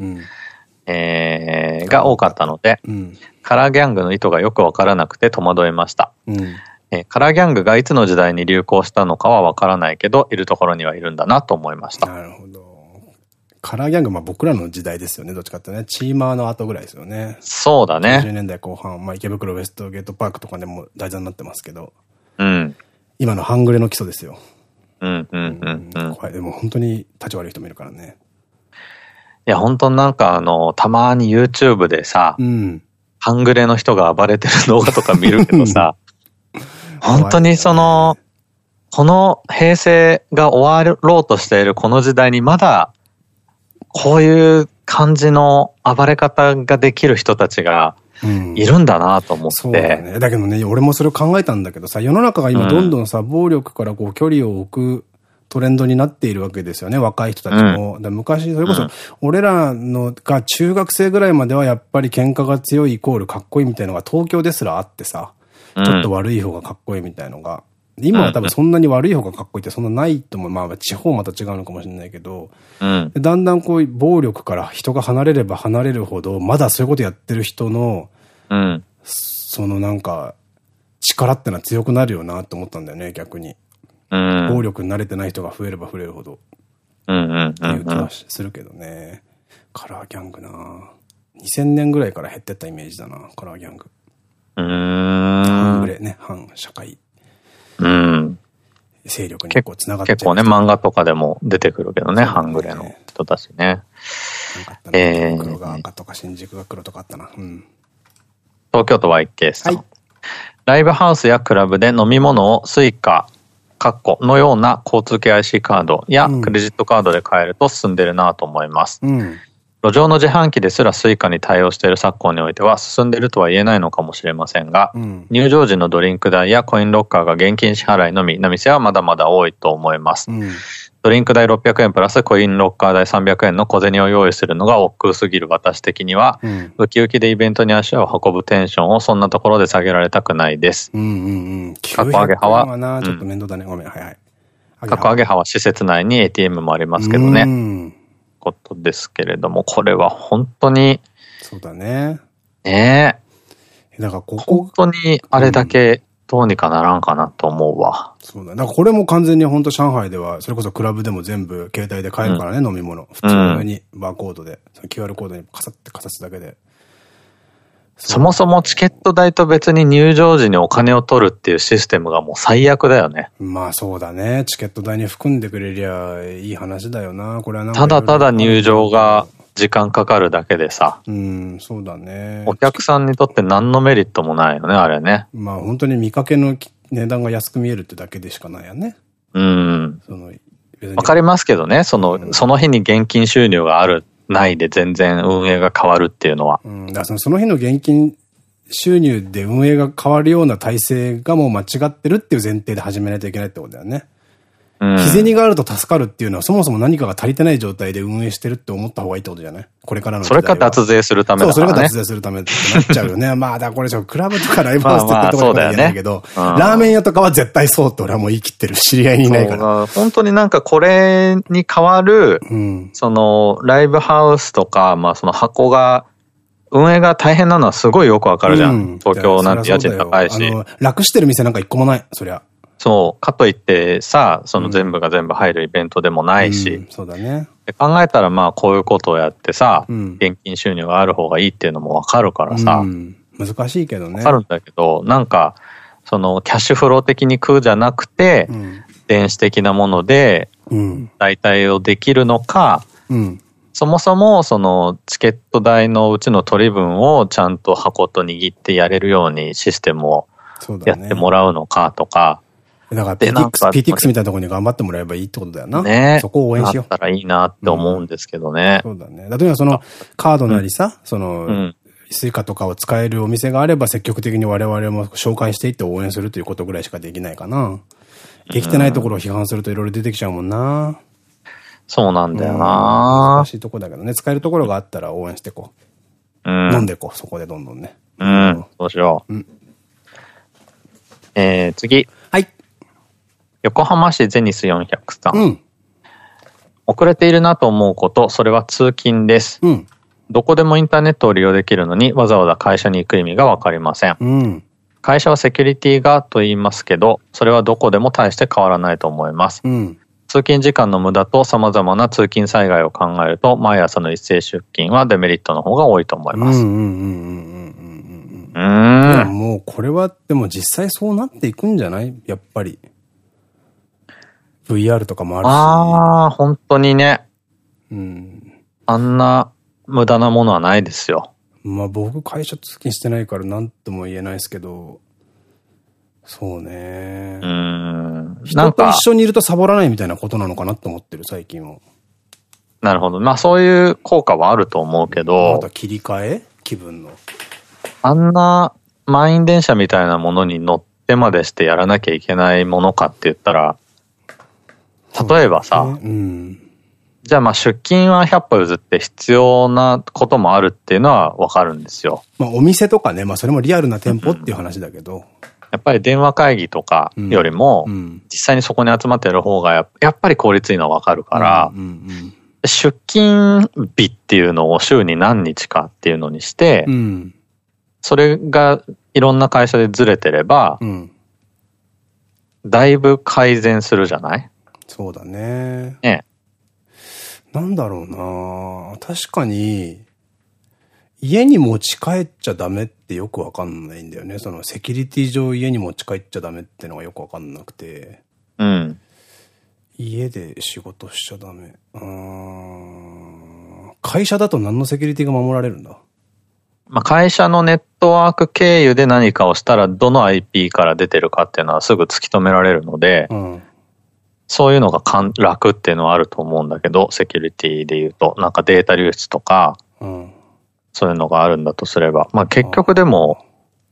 えー、が多かったので、カラーギャングの意図がよくわからなくて戸惑いました。えー、カラーギャングがいつの時代に流行したのかはわからないけど、いるところにはいるんだなと思いました。なるほど。カラーギャング、まあ僕らの時代ですよね。どっちかってね。チーマーの後ぐらいですよね。そうだね。90年代後半、まあ池袋ウエストゲートパークとかでも題材になってますけど。うん。今の半グレの基礎ですよ。うんうんうんうん。怖い。でも本当に立ち悪い人もいるからね。いや、本当なんかあの、たまに YouTube でさ、うん。半グレの人が暴れてる動画とか見るけどさ、本当にその、この平成が終わろうとしているこの時代にまだ、こういう感じの暴れ方ができる人たちがいるんだなと思って。そうだね。だけどね、俺もそれを考えたんだけどさ、世の中が今どんどんさ、暴力からこう距離を置くトレンドになっているわけですよね、若い人たちも。うん、昔、それこそ、俺らのが中学生ぐらいまではやっぱり喧嘩が強いイコールかっこいいみたいのが東京ですらあってさ、ちょっと悪い方がかっこいいみたいのが。今は多分そんなに悪い方がかっこいいってそんなないと思う。まあ地方また違うのかもしれないけど、うん、だんだんこう暴力から人が離れれば離れるほど、まだそういうことやってる人の、うん、そのなんか、力ってのは強くなるよなって思ったんだよね、逆に。暴力に慣れてない人が増えれば増えるほど。っていう気はするけどね。カラーギャングな2000年ぐらいから減ってったイメージだな、カラーギャング。うん。半グレね、反社会。うん。勢力に結構繋がって結構ね、漫画とかでも出てくるけどね、半グレの人たちね。えー、黒が赤とか新宿が黒とかあったな。うん。東京都 YK さん。はい、ライブハウスやクラブで飲み物をスイカ、カッコのような交通系 IC カードやクレジットカードで買えると進んでるなと思います。うん、路上の自販機ですらスイカに対応している昨今においては進んでいるとは言えないのかもしれませんが、うん、入場時のドリンク代やコインロッカーが現金支払いのみな店はまだまだ多いと思います。うんドリンク代600円プラスコインロッカー代300円の小銭を用意するのが億劫すぎる私的には、うん、ウキウキでイベントに足を運ぶテンションをそんなところで下げられたくないです。うんうんうん。格上げ派は、ちょっと面倒だね。ごめん、はいはい。格上げ派は施設内に ATM もありますけどね。ことですけれども、これは本当に。そうだね。ねえ。だからここ。本当にあれだけどうにかならんかなと思うわ。そうだ。だからこれも完全に本当上海では、それこそクラブでも全部携帯で買えるからね、うん、飲み物。普通にバーコードで、その QR コードにカサってかさすだけで。そもそもチケット代と別に入場時にお金を取るっていうシステムがもう最悪だよね。まあそうだね。チケット代に含んでくれりゃいい話だよな。これはなんか。ただただ入場が時間かかるだけでさ。うん、そうだね。お客さんにとって何のメリットもないよね、あれね。まあ本当に見かけの値段が安く見えるってだけでしかないよね。うん。そのわかりますけどね、その、うん、その日に現金収入がある、ないで全然運営が変わるっていうのは。うん、だからその日の現金収入で運営が変わるような体制がもう間違ってるっていう前提で始めないといけないってことだよね。日銭があると助かるっていうのはそもそも何かが足りてない状態で運営してるって思った方がいいってことじゃない？これからのそれか脱税するためだね。そう、それか脱税するためってなっちゃうよね。まあ、だこれちょ、クラブとかライブハウスってところで言えないけど、ラーメン屋とかは絶対そうって俺はもう言い切ってる。知り合いにいないから。本当になんかこれに変わる、うん、その、ライブハウスとか、まあその箱が、運営が大変なのはすごいよくわかるじゃん。うん、東京なんて家賃高いし。楽してる店なんか一個もない、そりゃ。そう、かといってさ、その全部が全部入るイベントでもないし。うん、そうだね。考えたらまあこういうことをやってさ、うん、現金収入がある方がいいっていうのもわかるからさ。うん、難しいけどね。わかるんだけど、なんか、そのキャッシュフロー的に食うじゃなくて、電子的なもので、代替をできるのか、そもそもそのチケット代のうちの取り分をちゃんと箱と握ってやれるようにシステムをやってもらうのかとか、だから PTX、PTX みたいなところに頑張ってもらえばいいってことだよな。ねそこを応援しよう。だったらいいなって思うんですけどね。うん、そうだね。例えばそのカードなりさ、その、うん、スイカとかを使えるお店があれば積極的に我々も紹介していって応援するということぐらいしかできないかな。できてないところを批判するといろいろ出てきちゃうもんな。そうなんだよな、難しいとこだけどね。使えるところがあったら応援してこう。うん、飲んでこう、そこでどんどんね。うん、そうしよう。うん、えー、次。横浜市ゼニス400さん。うん、遅れているなと思うこと、それは通勤です。うん、どこでもインターネットを利用できるのにわざわざ会社に行く意味がわかりません。うん、会社はセキュリティがと言いますけど、それはどこでも大して変わらないと思います。通勤時間の無駄と様々な通勤災害を考えると、毎朝の一斉出勤はデメリットの方が多いと思います。うん。もうこれはでも実際そうなっていくんじゃない？やっぱり。VR とかもあるし。ああ、本当にね。うん。あんな無駄なものはないですよ。まあ僕会社通勤してないから何とも言えないですけど、そうね。うん。人と一緒にいるとサボらないみたいなことなのかなと思ってる、最近は。なるほど。まあそういう効果はあると思うけど。また切り替え？気分の。あんな満員電車みたいなものに乗ってまでしてやらなきゃいけないものかって言ったら、例えばさ、ねうん、じゃあまあ出勤は100歩譲って必要なこともあるっていうのはわかるんですよ。まあお店とかね、まあそれもリアルな店舗っていう話だけど。うんやっぱり電話会議とかよりも、実際にそこに集まってやる方がやっぱり効率いいのはわかるから、出勤日っていうのを週に何日かっていうのにして、うん、それがいろんな会社でずれてれば、うん、だいぶ改善するじゃない？そうだね。ね。なんだろうな確かに、家に持ち帰っちゃダメってよくわかんないんだよね。そのセキュリティ上家に持ち帰っちゃダメってのがよくわかんなくて。うん。家で仕事しちゃダメ。うん。会社だと何のセキュリティが守られるんだ？まあ会社のネットワーク経由で何かをしたらどの IP から出てるかっていうのはすぐ突き止められるので、うん、そういうのが楽っていうのはあると思うんだけど、セキュリティで言うと、なんかデータ流出とか、うん、そういうのがあるんだとすれば、まあ結局でも、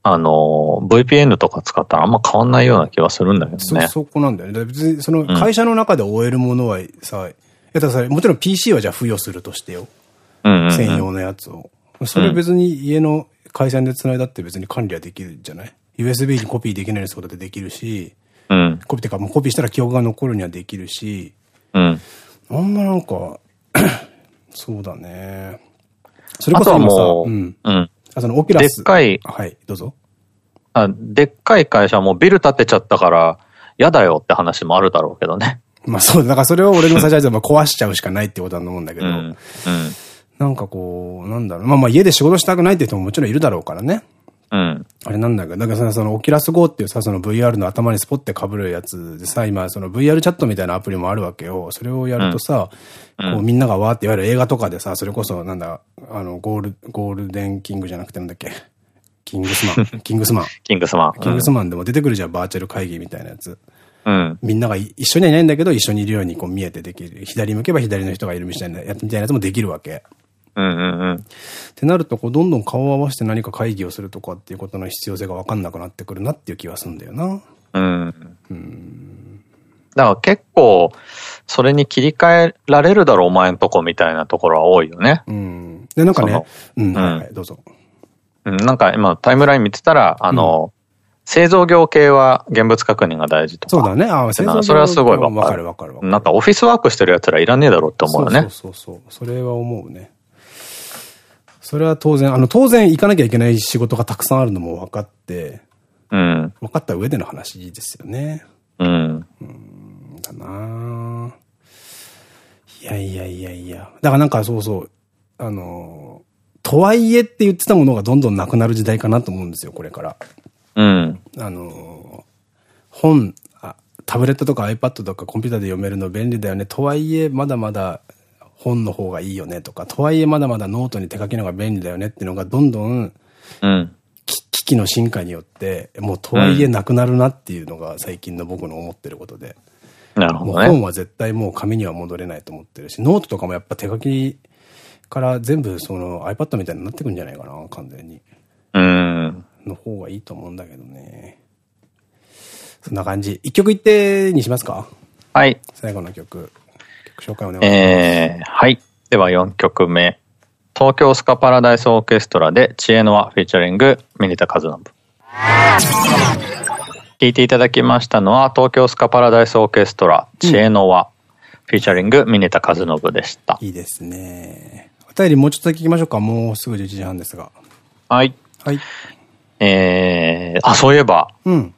あの、VPN とか使ったらあんま変わんないような気はするんだけどね。そ、そこなんだよね。別にその会社の中で終えるものはさ、うん、やださ、もちろん PC はじゃあ付与するとしてよ。専用のやつを。それ別に家の回線で繋いだって別に管理はできるんじゃない ?USB にコピーできないそうだってできるし、うん、コピーってかもうコピーしたら記憶が残るにはできるし、うん、あんまなんか そうだね。それこそ今さ、うん。うん。あ、そのオキラス。でっかい。はい、どうぞ。あ、でっかい会社もビル建てちゃったから、嫌だよって話もあるだろうけどね。まあそう、だからそれを俺の最初は壊しちゃうしかないってことだと思うんだけど。うん。うん、なんかこう、なんだろう。まあまあ家で仕事したくないって人ももちろんいるだろうからね。うん。あれなんだけど、だからそのオキラス GO っていうさ、その VR の頭にスポッて被るやつでさ、今その VR チャットみたいなアプリもあるわけよ。それをやるとさ、うん、こうみんながわーっていわゆる映画とかでさ、それこそなんだ、あの、ゴール、ゴールデンキングじゃなくてなんだっけ？キングスマン。キングスマン。キングスマン。キングスマンでも出てくるじゃん、バーチャル会議みたいなやつ。うん。みんなが一緒にはいないんだけど、一緒にいるようにこう見えてできる。左向けば左の人がいるみたいなやつみたいなやつもできるわけ。うんうんうん。ってなると、こう、どんどん顔を合わせて何か会議をするとかっていうことの必要性が分かんなくなってくるなっていう気はするんだよな。うん。うん。だから結構、それに切り替えられるだろう、お前んとこみたいなところは多いよね。うん。で、なんかね、うん、はい、どうぞ。うん、なんか今タイムライン見てたら、あの、うん製造業系は現物確認が大事とか。そうだね。ああ、製造業それはすごいわかる。わかるわかる。なんかオフィスワークしてる奴らいらねえだろうって思うよね。そうそうそう。それは思うね。それは当然、あの、当然行かなきゃいけない仕事がたくさんあるのも分かって、うん。分かった上での話ですよね。うん。うん、だないやいやいやいや。だからなんかそうそう、あの、とはいえって言ってたものがどんどんなくなる時代かなと思うんですよ、これから。うん。あの、本、タブレットとか iPad とかコンピューターで読めるの便利だよね。とはいえ、まだまだ本の方がいいよねとか、とはいえまだまだノートに手書きの方が便利だよねっていうのがどんどん、うん、機器の進化によって、もうとはいえなくなるなっていうのが最近の僕の思ってることで。なるほどね。本は絶対もう紙には戻れないと思ってるし、ノートとかもやっぱ手書きから全部その iPad みたいになってくんじゃないかな、完全に。うん。の方がいいと思うんだけどね。そんな感じ。一曲一定にしますか？はい。最後の曲。紹介お願いします。えー、はい。では4曲目。東京スカパラダイスオーケストラで知恵の輪フィーチャリングミニタカズノブ。聴いていただきましたのは東京スカパラダイスオーケストラ知恵の輪、フィーチャリングミニタカズノブでした。いいですね。お便りもうちょっとだけ聞きましょうか。もうすぐ11時半ですが。はい。はい。えー、あ、そういえば。うん。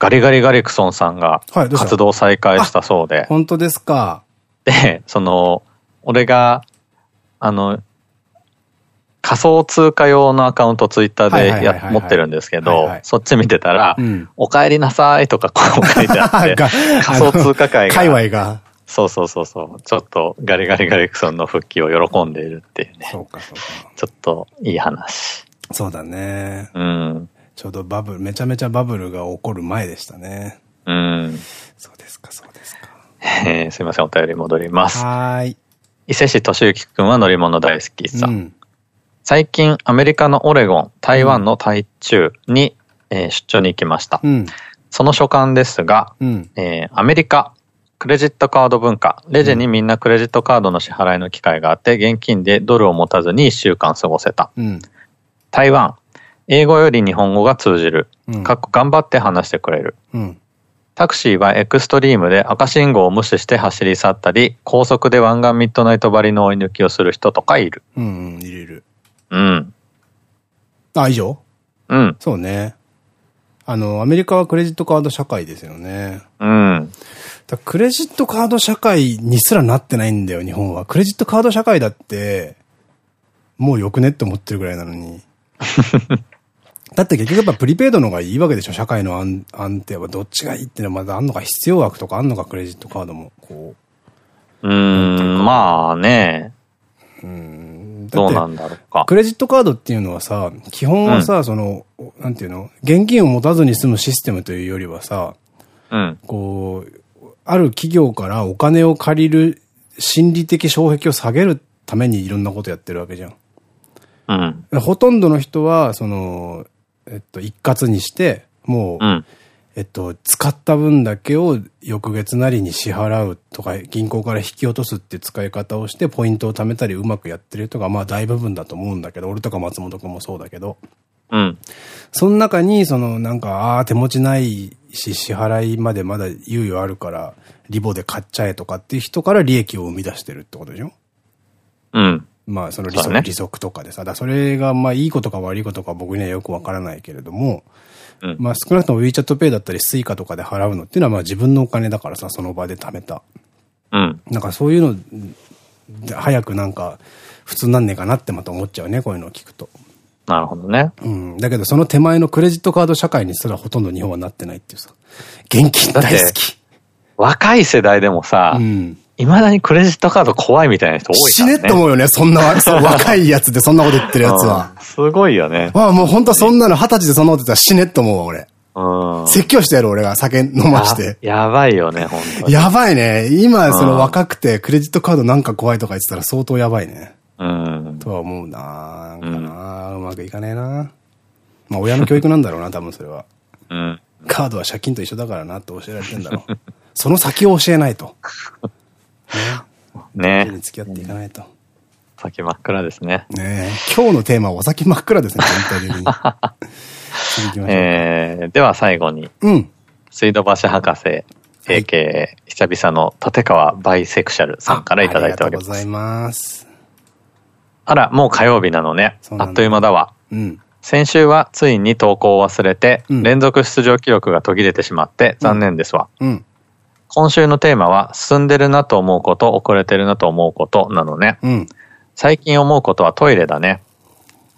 ガリガリガリクソンさんが活動再開したそうで。本当ですか。で、その、俺が、あの、仮想通貨用のアカウントツイッターでや、持ってるんですけど、そっち見てたら、うん、お帰りなさいとかこう書いてあって、仮想通貨界が。界隈が。そうそうそうそう。ちょっとガリガリガリクソンの復帰を喜んでいるっていうね。そうかそうか。ちょっといい話。そうだね。うん。ちょうどバブル、めちゃめちゃバブルが起こる前でしたね。うん。そうですか、そうですか。えー、すいません、お便り戻ります。はい。伊勢市敏之くんは乗り物大好きさん。うん、最近アメリカのオレゴン、台湾の台中に、えー、出張に行きました。うん、その所感ですが、うん、えー、アメリカ、クレジットカード文化。レジにみんなクレジットカードの支払いの機会があって、現金でドルを持たずに1週間過ごせた。うん、台湾、英語より日本語が通じる。かっこ頑張って話してくれる。タクシーはエクストリームで赤信号を無視して走り去ったり、高速で湾岸ミッドナイト張りの追い抜きをする人とかいる。うん、うん、いるいる。うん。あ、以上？うん。そうね。あの、アメリカはクレジットカード社会ですよね。うん。クレジットカード社会にすらなってないんだよ、日本は。クレジットカード社会だって、もうよくねって思ってるぐらいなのに。だって結局やっぱプリペイドの方がいいわけでしょ社会の安安定はどっちがいいっていうのはまだあんのか必要枠とかあんのかクレジットカードも。こう。うん、まあね。うん。どうなんだろうか。クレジットカードっていうのはさ、基本はさ、うん、その、なんていうの？現金を持たずに済むシステムというよりはさ、うん、こう、ある企業からお金を借りる心理的障壁を下げるためにいろんなことやってるわけじゃん。うん。ほとんどの人は、その、えっと、一括にして、もう、うん、えっと、使った分だけを翌月なりに支払うとか、銀行から引き落とすって使い方をして、ポイントを貯めたりうまくやってる人が、まあ大部分だと思うんだけど、俺とか松本くんもそうだけど。うん。その中に、その、なんか、ああ、手持ちないし、支払いまでまだ猶予あるから、リボで買っちゃえとかっていう人から利益を生み出してるってことでしょ？うん。まあ、その利息、ね、利息とかでさ。だそれが、まあ、いいことか悪いことか僕にはよくわからないけれども、うん、まあ少なくとも WeChat Pay だったり Suica とかで払うのっていうのはまあ自分のお金だからさ、その場で貯めた。うん。なんかそういうの、早くなんか普通なんねえかなってまた思っちゃうね、こういうのを聞くと。なるほどね。うん。だけどその手前のクレジットカード社会にすらほとんど日本はなってないっていうさ。現金大好き。若い世代でもさ、うん、いまだにクレジットカード怖いみたいな人多いからね。死ねって思うよね、そんな、若いやつでそんなこと言ってるやつは。すごいよね。ああ、もう本当そんなの二十歳でそんなこと言ったら死ねって思うわ、俺。うん。説教してやる俺が酒飲まして。やばいよね、本当に。やばいね。今、その若くてクレジットカードなんか怖いとか言ってたら相当やばいね。うん。とは思うななんかな、うまくいかねえなまあ親の教育なんだろうな、多分それは。うん。カードは借金と一緒だからなって教えられてんだろう。その先を教えないと。ね。ね。に付き合っていかないと。先真っ暗ですね。ね今日のテーマはお先真っ暗ですね、全体的に。えー、では最後に。うん。水道橋博士、AK、久々の立川バイセクシャルさんからいただいております。ありがとうございます。あら、もう火曜日なのね。あっという間だわ。うん。先週はついに投稿を忘れて、うん、連続出場記録が途切れてしまって残念ですわ。うん、うん今週のテーマは、進んでるなと思うこと、遅れてるなと思うことなのね。うん、最近思うことはトイレだね。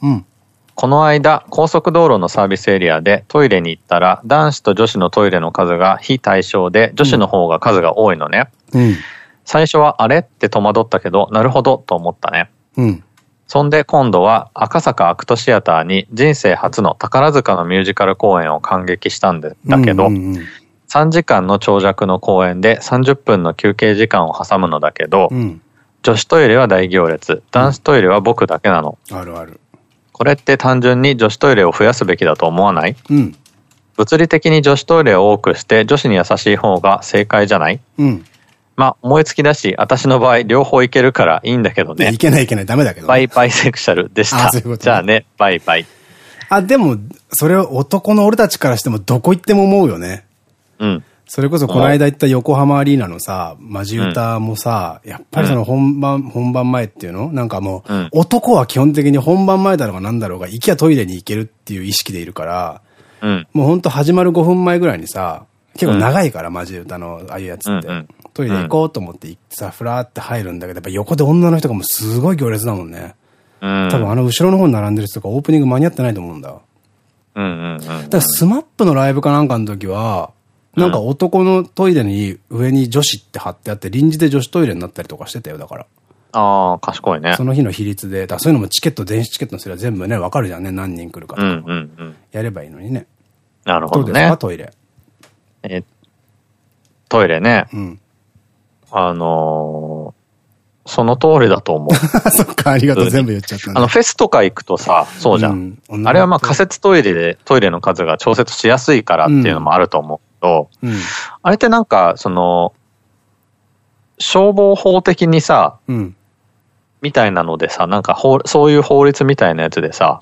うん。この間、高速道路のサービスエリアでトイレに行ったら、男子と女子のトイレの数が非対称で、女子の方が数が多いのね。うん、最初はあれって戸惑ったけど、なるほどと思ったね。うん。そんで今度は赤坂アクトシアターに人生初の宝塚のミュージカル公演を感激したんだけど、3時間の長尺の公演で30分の休憩時間を挟むのだけど、うん、女子トイレは大行列、男子トイレは僕だけなの。あるある。これって単純に女子トイレを増やすべきだと思わない？うん。物理的に女子トイレを多くして女子に優しい方が正解じゃない？うん。まあ、思いつきだし、私の場合、両方いけるからいいんだけどね。いけないいけない、ダメだけど、ね。バイバイセクシャルでした。あううね、じゃあね、バイバイ。あ、でも、それは男の俺たちからしてもどこ行っても思うよね。うん。それこそこの間行った横浜アリーナのさ、マジ歌もさ、やっぱりその本番、本番前っていうの？なんかもう、男は基本的に本番前だろうがなんだろうが、行きゃトイレに行けるっていう意識でいるから、もうほんと始まる5分前ぐらいにさ、結構長いから、マジ歌のああいうやつって。トイレ行こうと思って行ってさ、ふらーって入るんだけど、やっぱ横で女の人がもうすごい行列だもんね。多分あの後ろの方に並んでる人とかオープニング間に合ってないと思うんだ。うんうんうん。だからスマップのライブかなんかの時は、なんか男のトイレに上に女子って貼ってあって、臨時で女子トイレになったりとかしてたよ、だから。ああ、賢いね。その日の比率で、だそういうのもチケット、電子チケットのすれば全部ね、わかるじゃんね、何人来るかとか。うんうんうん。やればいいのにね。なるほどね。どうですか、トイレ。え、トイレね。うん。あのその通りだと思う。そっか、ありがとう。全部言っちゃった、ね、あの、フェスとか行くとさ、そうじゃん。うん、あれはまあ仮設トイレで、トイレの数が調節しやすいからっていうのもあると思うけど、うん、あれってなんか、その、消防法的にさ、うん、みたいなのでさ、なんかそういう法律みたいなやつでさ、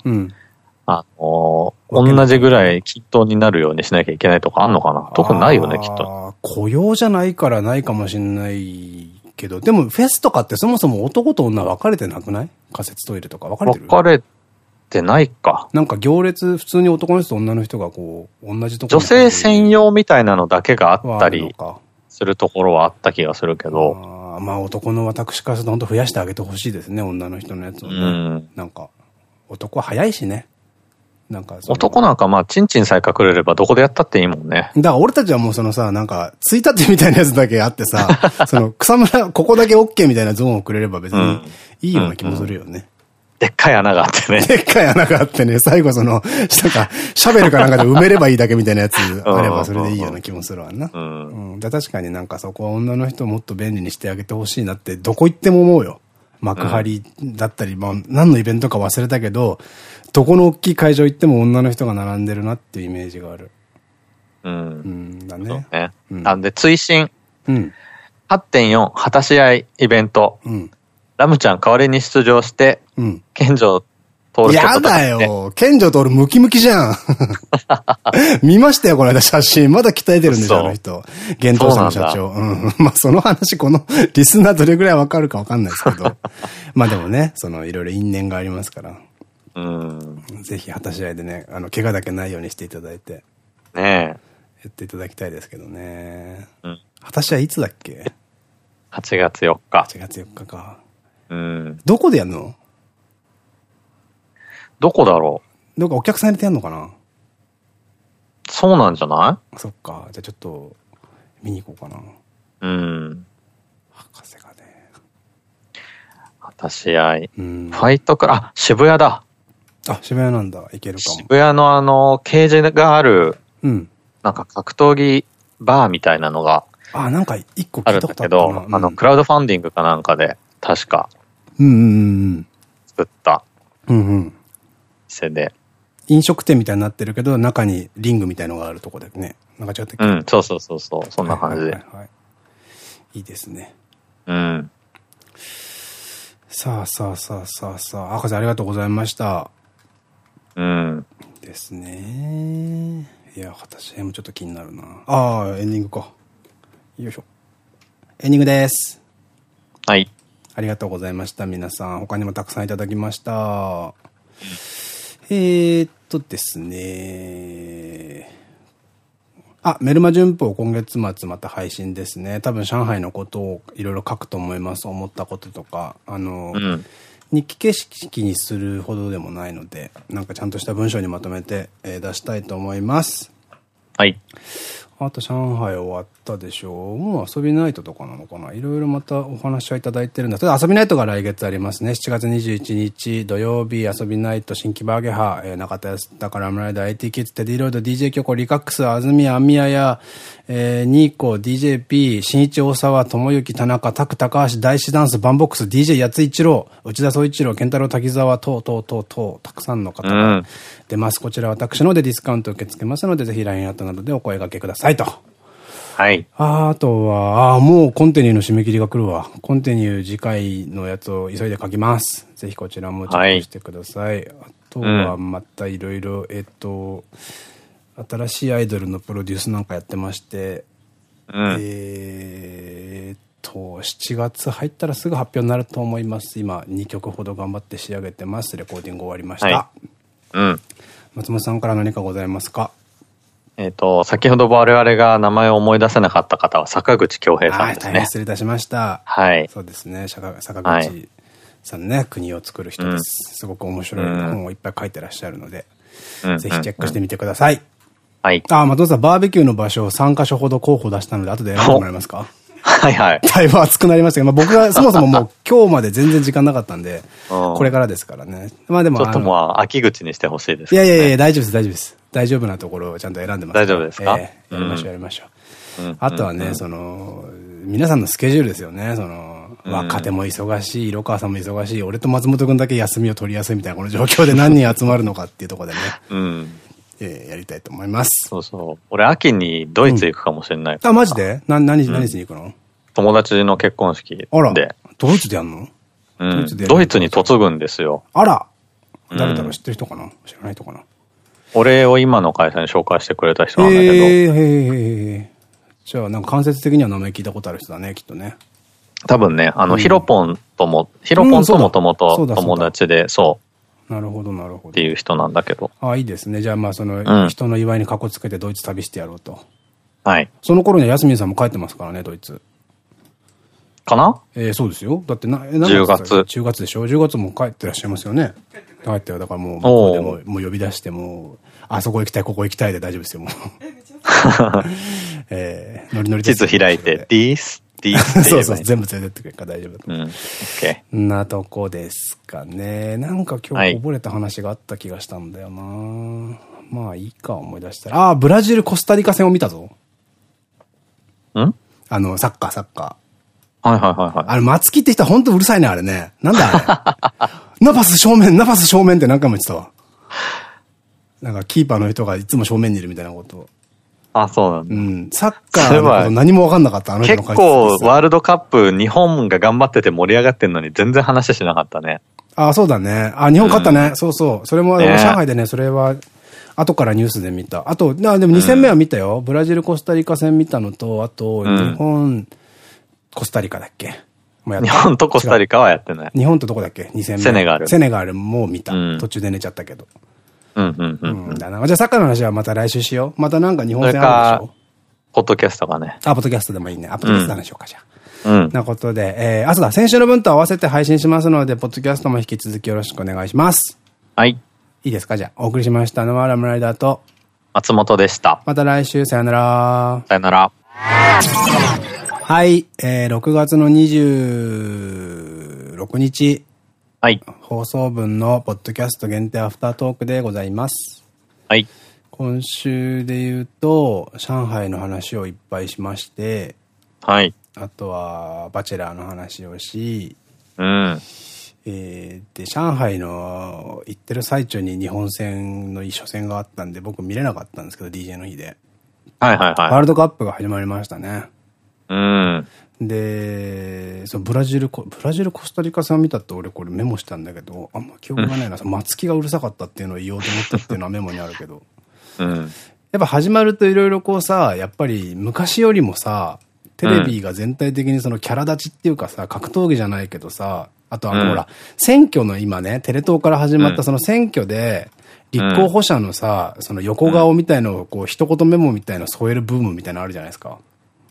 あの同じぐらい均等になるようにしなきゃいけないとかあんのかな？特にないよね、きっと。雇用じゃないからないかもしれないけど、でもフェスとかってそもそも男と女分かれてなくない？仮設トイレとか分かれてる？分かれてないか。なんか行列、普通に男の人と女の人がこう、同じとこ女性専用みたいなのだけがあったりするところはあった気がするけど。あまあ男の私からすると本当増やしてあげてほしいですね、女の人のやつをね。うん、なんか、男は早いしね。なんか。男なんかまあ、チンチンさえ隠れればどこでやったっていいもんね。だから俺たちはもうそのさ、なんか、ついたてみたいなやつだけあってさ、その草むら、ここだけ OK みたいなゾーンをくれれば別にいいような気もするよね。でっかい穴があってね。でっかい穴があってね、最後その、なんか、シャベルかなんかで埋めればいいだけみたいなやつ あればそれでいいような気もするわな。うん。だ確かになんかそこは女の人をもっと便利にしてあげてほしいなって、どこ行っても思うよ。幕張だったり、まあ、何のイベントか忘れたけど、どこの大きい会場行っても女の人が並んでるなっていうイメージがある。うん。うん、だね。ね。うん、なんで、追伸。うん。8.4、果たし合いイベント。うん。ラムちゃん代わりに出場して、うん。健常通るやだよ健常通るムキムキじゃん 見ましたよ、この間写真。まだ鍛えてるんでしょ、あの人。幻冬者の社長。うん。まあ、その話、このリスナーどれぐらいわかるかわかんないですけど。まあでもね、その、いろいろ因縁がありますから。うん。ぜひ、果たし合いでね、あの、怪我だけないようにしていただいて。ねえ。やっていただきたいですけどね。うん。果たし合いいつだっけ ?8 月4日。8月4日か。うん。どこでやるの？どこだろう？どこかお客さん入れてやんのかな？そうなんじゃない？そっか。じゃあちょっと、見に行こうかな。うん。博士がね。果たし合い。うん、ファイトクラあ、渋谷だ。あ、渋谷なんだ。行けるかも。渋谷のあの、ケージがある、うん。なんか格闘技バーみたいなのが。あ、なんか一個あるんだけど、あの、クラウドファンディングかなんかで、確か。うんうんうん。作った。うんうん。店で。飲食店みたいになってるけど、中にリングみたいのがあるとこでね。なんか違ったっけ？うん、そうそうそうそう。そんな感じで。いいですね。うん。さあさあさあさあさあ、赤瀬ありがとうございました。うん。ですね。いや、私もちょっと気になるな。ああ、エンディングか。よいしょ。エンディングです。はい。ありがとうございました、皆さん。他にもたくさんいただきました。えー、っとですね。あ、メルマ旬報今月末また配信ですね。多分上海のことをいろいろ書くと思います。思ったこととか。あの、うん、日記形式にするほどでもないので、なんかちゃんとした文章にまとめて、えー、出したいと思います。はい。あと上海終わったでしょう。もう遊びナイトとかなのかないろいろまたお話はいただいてるんだ。それ遊びナイトが来月ありますね。7月21日土曜日遊びナイト新規バーゲハ、えー、中田康だから村田 IT キッズテディロイド DJ 京子リカックス安住アミヤや、えー、ニーコ DJP 新一大沢智之田中拓高橋大志ダンスバンボックス DJ 八津一郎内田総一郎健太郎滝沢等々等々たくさんの方が出ます。こちら私のでディスカウント受け付けますのでぜひ LINE アットなどでお声掛けくださいと。はい。あとは、あもうコンテニューの締め切りが来るわ。コンテニュー次回のやつを急いで書きます。ぜひこちらもチェックしてください。はい、あとは、またいろいろ、えっと、新しいアイドルのプロデュースなんかやってまして、うん、えっと、7月入ったらすぐ発表になると思います。今、2曲ほど頑張って仕上げてます。レコーディング終わりました。はい、うん。松本さんから何かございますか？えっと、先ほど我々が名前を思い出せなかった方は坂口恭平さんですね。失礼いたしました。はい。そうですね。坂口さんね、はい、国を作る人です。すごく面白い本をいっぱい書いてらっしゃるので、ぜひチェックしてみてください。はい。あ、松本さん、バーベキューの場所を3カ所ほど候補出したので、後で選んでもらえますか？はいはい。だいぶ熱くなりましたけど、まあ僕が そもそももう今日まで全然時間なかったんで、これからですからね。まあでも。ちょっともう秋口にしてほしいです、ね。いやいやいや、大丈夫です、大丈夫です。大丈夫なところをちゃんと選んでます。大丈夫ですか、えー、やりましょう、やりましょう。あとはね、その、皆さんのスケジュールですよね、その、若手も忙しい、色川さんも忙しい、俺と松本くんだけ休みを取りやすいみたいなこの状況で何人集まるのかっていうところでね。うん。えー、やりたいと思います。そうそう。俺、秋にドイツ行くかもしれない、うん、あ、マジで？な、何、何しに行くの？友達の結婚式で。あら。ドイツでやんの？うん。ドイツでドイツに嫁ぐんですよ。あら誰だろう？知ってる人かな？知らない人かな？俺を今の会社に紹介してくれた人なんだけど。えー、えー、じゃあ、なんか間接的には名前聞いたことある人だね、きっとね。多分ね、あの、ヒロポンとも、ヒロポンともともと友達で、そう。なるほど、なるほど。っていう人なんだけど。ああ、いいですね。じゃあ、まあ、その、人の祝いにかこつけてドイツ旅してやろうと。はい。その頃にはヤスミンさんも帰ってますからね、ドイツ。かな？ええ、そうですよ。だってな、え、10月。10月でしょ ?10 月も帰ってらっしゃいますよね。帰ってよ。だからもう、向こうでも、もう呼び出しても、あそこ行きたい、ここ行きたいで大丈夫ですよ、もう。え ー、ノリノリ地図開いて、ディース、ディースそうそう、全部連れてってくれるから大丈夫だと思う。うん。オッケー。なとこですかね。なんか今日こぼれた話があった気がしたんだよな、はい、まあいいか、思い出したら。ああ、ブラジル、コスタリカ戦を見たぞ。ん？あの、サッカー、サッカー。はいはいはいはい。あれ、松木って人は本当うるさいね、あれね。なんだあれ。ナパス正面、ナパス正面って何回も言ってたわ。なんか、キーパーの人がいつも正面にいるみたいなこと。あ、そうなんだ。うん。サッカーのこと何も分かんなかった、あの人の結構、ワールドカップ、日本が頑張ってて盛り上がってんのに全然話しなかったね。あ、そうだね。あ、日本勝ったね。うん、そうそう。それも、ね、上海でね、それは、後からニュースで見た。あと、なでも2戦目は見たよ。うん、ブラジル、コスタリカ戦見たのと、あと、日本、うん、コスタリカだっけ？日本とコスタリカはやってない。日本とどこだっけ ?2 戦目。セネガル。セネガルも見た。途中で寝ちゃったけど。うんうんうん。じゃあサッカーの話はまた来週しよう。またなんか日本戦あるでしょ？ポッドキャストがね。あ、ポッドキャストでもいいね。あ、ポッドキャストの話しようか、じゃあ。うん。なことで、えー、あ、そうだ、先週の分と合わせて配信しますので、ポッドキャストも引き続きよろしくお願いします。はい。いいですか？じゃあ、お送りしましたのはラムライダーと、松本でした。また来週、さよなら。さよなら。はい、えー、6月の26日。はい。放送分のポッドキャスト限定アフタートークでございます。はい。今週で言うと、上海の話をいっぱいしまして、はい。あとは、バチェラーの話をし、うん。えー、で、上海の行ってる最中に日本戦の初戦があったんで、僕見れなかったんですけど、DJ の日で。はいはいはい。ワールドカップが始まりましたね。うん。で、そのブラジル、ブラジル、コスタリカ戦見たって俺これメモしたんだけど、あんま記憶がないな。うん、松木がうるさかったっていうのを言おうと思ったっていうのはメモにあるけど。うん。やっぱ始まるといろいろこうさ、やっぱり昔よりもさ、テレビが全体的にそのキャラ立ちっていうかさ、格闘技じゃないけどさ、あとあのほら、選挙の今ね、テレ東から始まったその選挙で、立候補者のさ、その横顔みたいのをこう一言メモみたいな添えるブームみたいなのあるじゃないですか。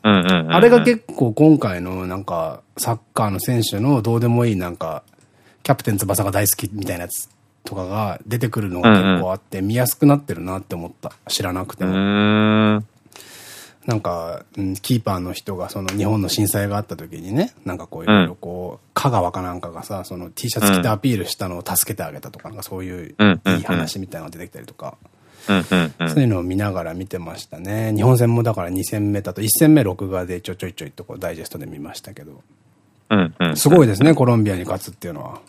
あれが結構今回のなんかサッカーの選手のどうでもいいなんかキャプテン翼が大好きみたいなやつとかが出てくるのが結構あって見やすくなってるなって思った。知らなくても。なんか、キーパーの人がその日本の震災があった時にね、なんかこういろいろこう、香川かなんかがさ、その T シャツ着てアピールしたのを助けてあげたとか、なんかそういういい話みたいなのが出てきたりとか。そういうのを見ながら見てましたね。日本戦もだから2戦目だと、1戦目録画でちょちょいちょいとこうダイジェストで見ましたけど。すごいですね、コロンビアに勝つっていうのは。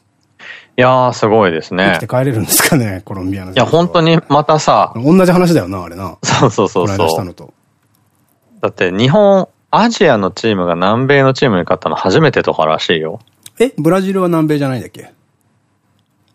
いやー、すごいですね。生きて帰れるんですかね、コロンビアの。いや、本当にまたさ。同じ話だよな、あれな。そうそうそうそう。だって日本、アジアのチームが南米のチームに勝ったの初めてとからしいよ。え、ブラジルは南米じゃないんだっけ？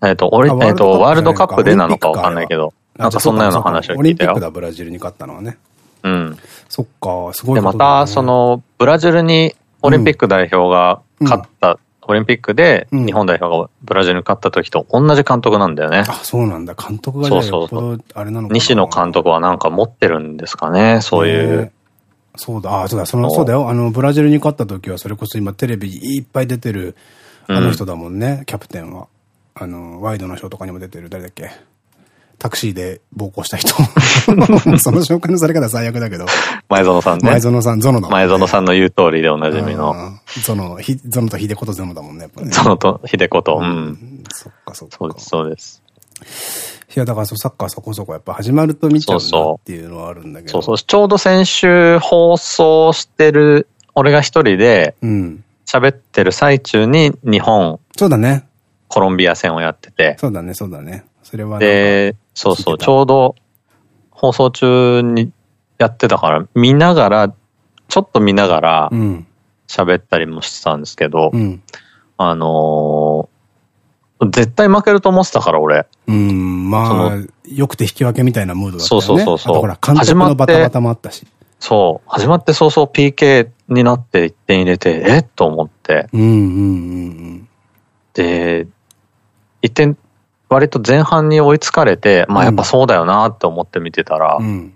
えっと、俺、えっと、ワールドカップでなのかわかんないけど。なんかそんなような話を聞いたよ。オリンピックだ、ブラジルに勝ったのはね。うん。そっか、すごい、ね、で、また、その、ブラジルにオリンピック代表が勝った、うん、オリンピックで日本代表がブラジルに勝った時と同じ監督なんだよね。あ、そうなんだ。監督がそうそうそう。あれなのか西野監督はなんか持ってるんですかね、そういう。そうだ、あ、そうだ、その、そうだよ。あの、ブラジルに勝った時は、それこそ今テレビいっぱい出てる、あの人だもんね、うん、キャプテンは。あの、ワイドなショーとかにも出てる、誰だっけタクシーで暴行した人。その紹介のされ方最悪だけど。前園さんね。前園さん、ゾノだね。前園さんの言う通りでおなじみの。ゾノ、ひ、ゾノと秀子とゾノだもんね、やっぱね。ゾノと秀子と、うん。そっかそっか。そうです、そうです。いや、だからサッカーそこそこやっぱ始まると見ちゃうっていうのはあるんだけど。そうそう。ちょうど先週放送してる、俺が一人で、うん。喋ってる最中に日本。そうだね。コロンビア戦をやってて。そうだね、そうだね。それはで、そうそう、ちょうど放送中にやってたから、見ながら、ちょっと見ながら、喋ったりもしてたんですけど、うん、あのー、絶対負けると思ってたから、俺。うん、まあ、よくて引き分けみたいなムードだったよね。そうそうそうそう。ほら、監督のバタバタもあったし。そう。始まって早々 PK になって1点入れて、えっと思って。うんうんうんうん。で、1点、割と前半に追いつかれて、まあやっぱそうだよなって思って見てたら、うん、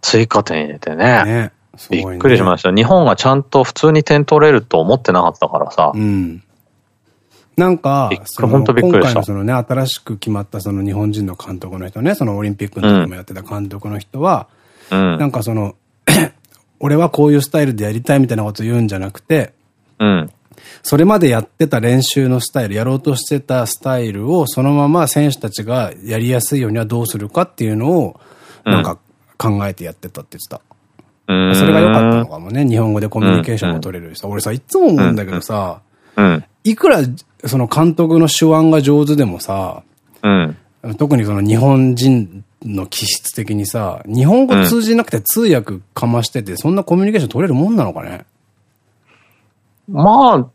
追加点入れてね。ねびっくりしました。日本がちゃんと普通に点取れると思ってなかったからさ。うん。なんか、本当びっくりした。今回のそのね、新しく決まったその日本人の監督の人ね、そのオリンピックの時もやってた監督の人は、うん、なんかその、俺はこういうスタイルでやりたいみたいなこと言うんじゃなくて、うん。それまでやってた練習のスタイル、やろうとしてたスタイルをそのまま選手たちがやりやすいようにはどうするかっていうのを、なんか考えてやってたって言ってた。うん、それが良かったのかもね。日本語でコミュニケーションも取れるしさ。俺さ、いつも思うんだけどさ、うん、いくらその監督の手腕が上手でもさ、うん、特にその日本人の気質的にさ、日本語通じなくて通訳かましてて、そんなコミュニケーション取れるもんなのかね？まあ、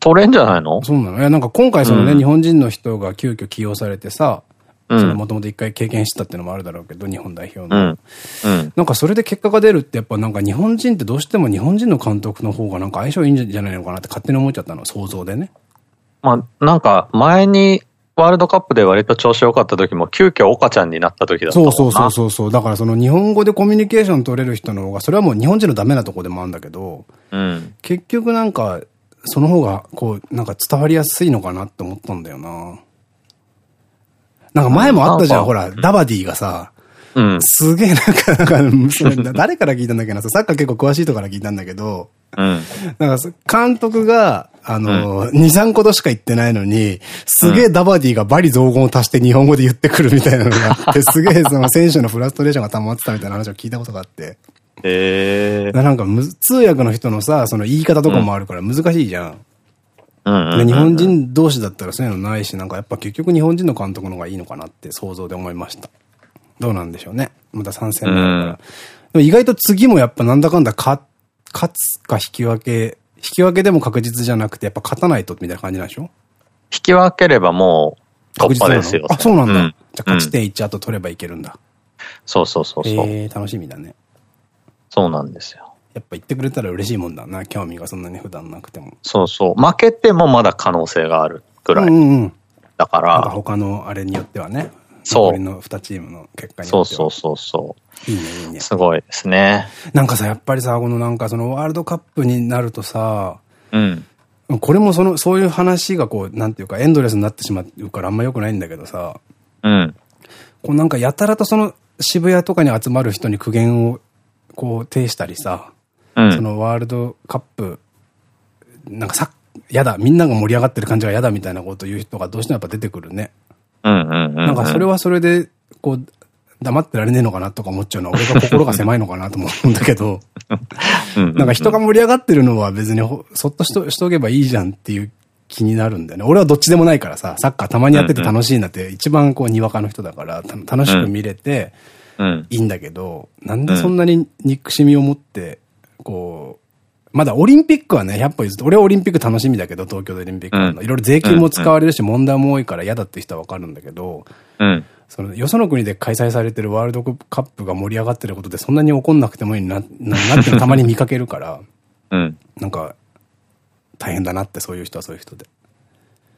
取れんじゃないの？そうなの？いや、なんか今回そのね、うん、日本人の人が急遽起用されてさ、もともと一回経験したっていうのもあるだろうけど、日本代表の。うん。うん、なんかそれで結果が出るってやっぱなんか日本人ってどうしても日本人の監督の方がなんか相性いいんじゃないのかなって勝手に思っちゃったの、想像でね。まあ、なんか前にワールドカップで割と調子良かった時も、急遽岡ちゃんになった時だったそうそうそうそうそう。だからその日本語でコミュニケーション取れる人の方が、それはもう日本人のダメなとこでもあるんだけど、うん、結局なんか、その方が、こう、なんか伝わりやすいのかなって思ったんだよな。なんか前もあったじゃん、ほら、ダバディがさ、うん、すげえなんか、なんか、誰から聞いたんだっけな、サッカー結構詳しい人から聞いたんだけど、うん、なんか、監督が、あの、二、三個としか言ってないのに、すげえダバディがバリ造語を足して日本語で言ってくるみたいなのがあって、すげえその選手のフラストレーションが溜まってたみたいな話を聞いたことがあって。へえ。なんか通訳の人のさ、その言い方とかもあるから難しいじゃん。日本人同士だったらそういうのないし、なんかやっぱ結局日本人の監督の方がいいのかなって想像で思いました。どうなんでしょうね。また参戦目だから。でも意外と次もやっぱなんだかんだ勝勝つか引き分け、引き分けでも確実じゃなくて、やっぱ勝たないとみたいな感じなんでしょ？引き分ければもう突破ですよ。あ、そうなんだ。うん、じゃあ勝ち点1後取ればいけるんだ。そうそうそうそう。えー、楽しみだね。そうなんですよ。やっぱ言ってくれたら嬉しいもんだな。興味がそんなに普段なくても。そうそう。負けてもまだ可能性があるぐらい。うんうん。だから。他のあれによってはね。そう。残りの2チームの結果にそうそうそうそう。いいね、いいね。すごいですね。なんかさ、やっぱりさ、このなんかそのワールドカップになるとさ、うん。これもその、そういう話がこう、なんていうか、エンドレスになってしまうからあんま良くないんだけどさ、うん。こうなんかやたらとその渋谷とかに集まる人に苦言をこう呈したりさ、うん、そのワールドカップ、なんかさ、やだ、みんなが盛り上がってる感じが嫌だみたいなことを言う人がどうしてもやっぱ出てくるね。なんかそれはそれで、こう、黙ってられねえのかなとか思っちゃうのは、俺が心が狭いのかなと思うんだけど、なんか人が盛り上がってるのは別にそっとしとしとけばいいじゃんっていう気になるんだよね。俺はどっちでもないからさ、サッカーたまにやってて楽しいなって一番こうにわかの人だから、楽しく見れていいんだけど、なんでそんなに憎しみを持って、こう、まだオリンピックはね、100歩譲って、俺はオリンピック楽しみだけど、東京でオリンピック、うん、いろいろ税金も使われるし、問題も多いから嫌だって人はわかるんだけど、うん、その、よその国で開催されてるワールドカップが盛り上がってることで、そんなに怒んなくてもいいな、なってたまに見かけるから、うん、なんか、大変だなって、そういう人はそういう人で。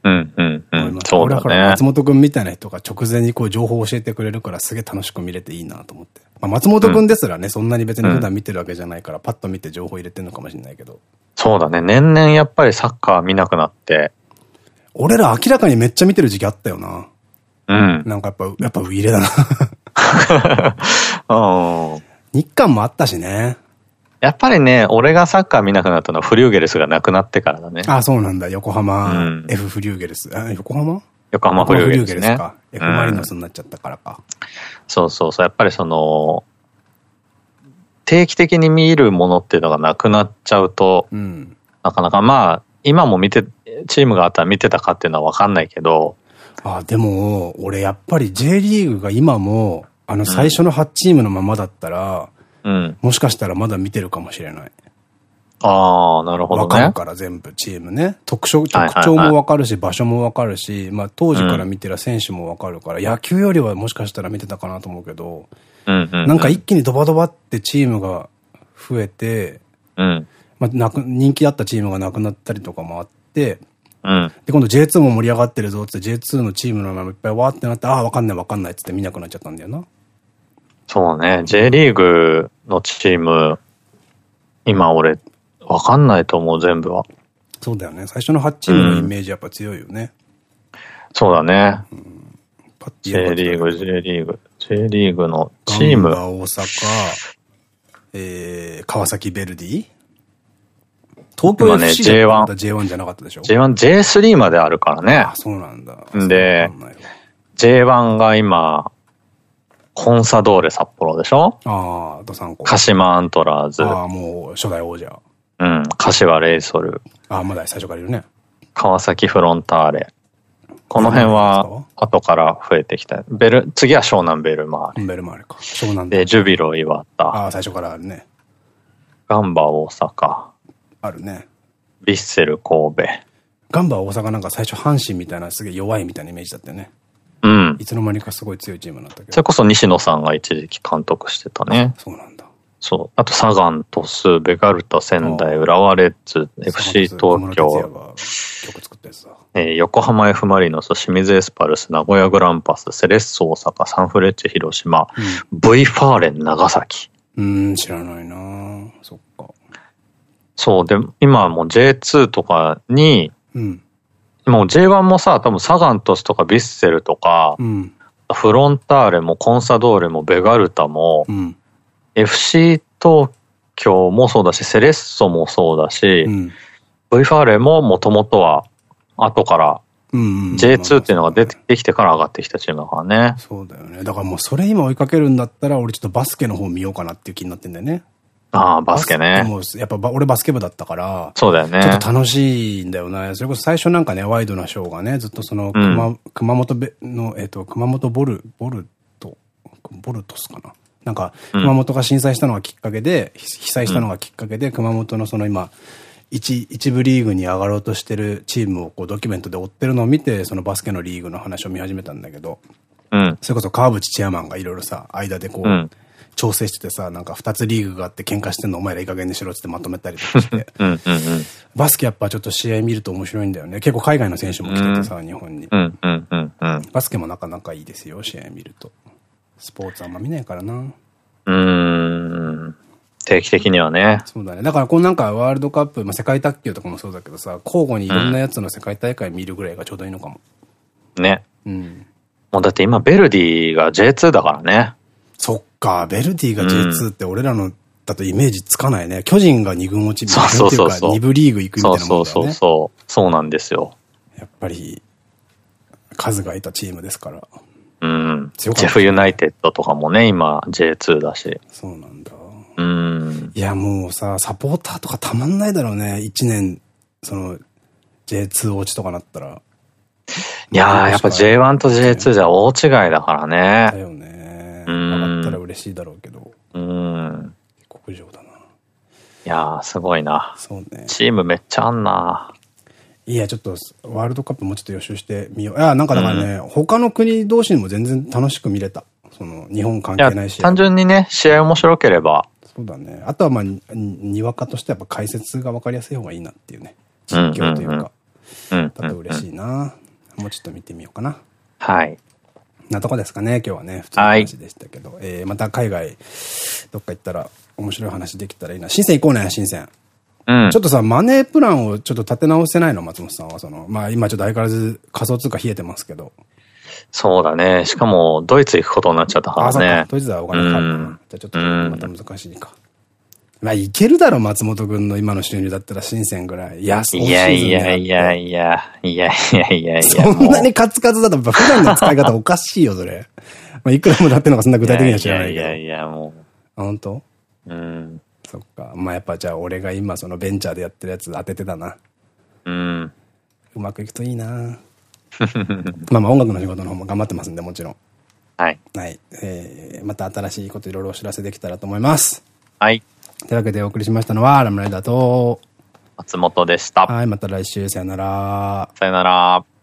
うんうんうん。そうだね。松本くんみたいな人が直前にこう情報を教えてくれるからすげえ楽しく見れていいなと思って。まあ松本くんですらね、うん、そんなに別に普段見てるわけじゃないから、パッと見て情報入れてるのかもしれないけど。そうだね。年々やっぱりサッカー見なくなって。俺ら明らかにめっちゃ見てる時期あったよな。うん。なんかやっぱ、やっぱウイレだな 日韓もあったしね。やっぱりね、俺がサッカー見なくなったのはフリューゲルスがなくなってからだね。あ、そうなんだ。横浜 F フリューゲルス。あ、横浜？横浜フリューゲルスね。か。F マリノスになっちゃったからか。そうそうそう。やっぱりその、定期的に見るものっていうのがなくなっちゃうと、うん、なかなかまあ、今も見て、チームがあったら見てたかっていうのはわかんないけど。あ、でも、俺やっぱり J リーグが今も、あの最初の8チームのままだったら、うん、もしかしたらまだ見てるかもしれない。ああ、なるほどね。わかるから全部チームね。特徴、特徴もわかるし、場所もわかるし、まあ当時から見てる選手もわかるから、うん、野球よりはもしかしたら見てたかなと思うけど、なんか一気にドバドバってチームが増えて、うん、まあなく、人気あったチームがなくなったりとかもあって、うん、で、今度 J2 も盛り上がってるぞって J2 のチームの名前いっぱいわーってなって、ああ、わかんないわかんないっつって見なくなっちゃったんだよな。そうね。J リーグのチーム、今俺、わかんないと思う、全部は。そうだよね。最初の8チームのイメージやっぱ強いよね。うん、そうだね。うん、J リーグ、J リーグ。J リーグのチーム。大阪、えー、川崎ベルディ東京 FC ね、J1。J1 じゃなかったでしょ ?J1、J3 まであるからね。あ、そうなんだ。で、J1 が今、コンサドーレ札幌でしょ？ああ、ドサンコ。鹿島アントラーズ。ああ、もう初代王者。うん。柏レイソル。ああ、まだ最初からいるね。川崎フロンターレ。この辺は後から増えてきた。ベル、次は湘南ベルマーレ。ベルマーレか。湘南で、ジュビロ岩田。ああ、最初からあるね。ガンバ大阪。あるね。ヴィッセル神戸。ガンバ大阪なんか最初阪神みたいなすげえ弱いみたいなイメージだったよね。うん。いつの間にかすごい強いチームになったけど。それこそ西野さんが一時期監督してたね。そうなんだ。そう。あと、サガン、トス、ベガルタ、仙台、浦和レッズ、FC 東京。えー、横浜 F マリノス、清水エスパルス、名古屋グランパス、セレッソ大阪、サンフレッチェ広島、うん、V ファーレン長崎。うん、知らないなそっか。そう、で、今はもう J2 とかに、うん、もう J1 もさ、多分サガントスとかビッセルとか、うん、フロンターレもコンサドーレもベガルタも、うん、FC 東京もそうだし、セレッソもそうだし、うん、V ファーレももともとは後から J2 っていうのが出てきてから上がってきたチームだからね。そうだよね。だからもうそれ今追いかけるんだったら、俺ちょっとバスケの方見ようかなっていう気になってんだよね。ああ、バスケね。もやっぱ俺バスケ部だったから、そうだよね。ちょっと楽しいんだよな。それこそ最初なんかね、ワイドなショーがね、ずっとその熊、うん、熊本の、えっ、ー、と、熊本ボル、ボルト、ボルトスかな。なんか、熊本が震災したのがきっかけで、被災したのがきっかけで、熊本のその今、一、一部リーグに上がろうとしてるチームをこうドキュメントで追ってるのを見て、そのバスケのリーグの話を見始めたんだけど、うん、それこそ川淵チェアマンがいろいろさ、間でこう、うん、調整しててさ、なんか二つリーグがあって喧嘩してんのお前らいい加減にしろってまとめたりとかして。バスケやっぱちょっと試合見ると面白いんだよね。結構海外の選手も来ててさ、日本に。バスケもなかなかいいですよ、試合見ると。スポーツあんま見ないからな。うん。定期的にはね。そうだね。だからこうなんかワールドカップ、まあ、世界卓球とかもそうだけどさ、交互にいろんなやつの世界大会見るぐらいがちょうどいいのかも。ね。うん。もうだって今ベルディが J2 だからね。そっか、ベルディが J2 って俺らの、だとイメージつかないね。巨人が2軍落ちそうそうそうそう。2部リーグ行くみたいなもんだよね。そうそうそう。そうなんですよ。やっぱり、数がいたチームですから。うん。ジェフユナイテッドとかもね、今 J2 だし。そうなんだ。うん。いや、もうさ、サポーターとかたまんないだろうね。1年、その、J2 落ちとかなったら。いやー、やっぱ J1 と J2 じゃ大違いだからね。だよね。上がったら嬉しいだろうけど。うん。国上だな。いやー、すごいな。そうね。チームめっちゃあんな。いや、ちょっと、ワールドカップもちょっと予習してみよう。いや、なんかだからね、うん、他の国同士にも全然楽しく見れた。その、日本関係ないし。単純にね、試合面白ければ。そうだね。あとはまあ、にわかとしてやっぱ解説が分かりやすい方がいいなっていうね。実況というか。だと嬉しいな。もうちょっと見てみようかな。はい。なとこですかね、今日はね。普通の話でしたけど。はい、えー、また海外、どっか行ったら面白い話できたらいいな。深セン行こうね、深セン。うん、ちょっとさ、マネープランをちょっと立て直せないの、松本さんは。その、まあ今ちょっと相変わらず仮想通貨冷えてますけど。そうだね。しかも、ドイツ行くことになっちゃったからね。ドイツはお金かかる、うん、じゃあちょっとまた難しいか。まあ、いけるだろ、松本くんの今の収入だったら、新鮮ぐらい。いや、いやいやいやいや、いやいやいやいや。そんなにカツカツだと、普段の使い方おかしいよ、それ。まあ、いくらもらってるのか、そんな具体的には知らないけど。いやいや、もう。本当？うん。そっか。まあ、やっぱじゃあ、俺が今、そのベンチャーでやってるやつ当ててたな。うん。うまくいくといいな まあまあ、音楽の仕事の方も頑張ってますんで、もちろん。はい。はい。えー、また新しいこといろいろお知らせできたらと思います。はい。というわけでお送りしましたのは、ラムライダーと、松本でした。はい、また来週、さよなら。さよなら。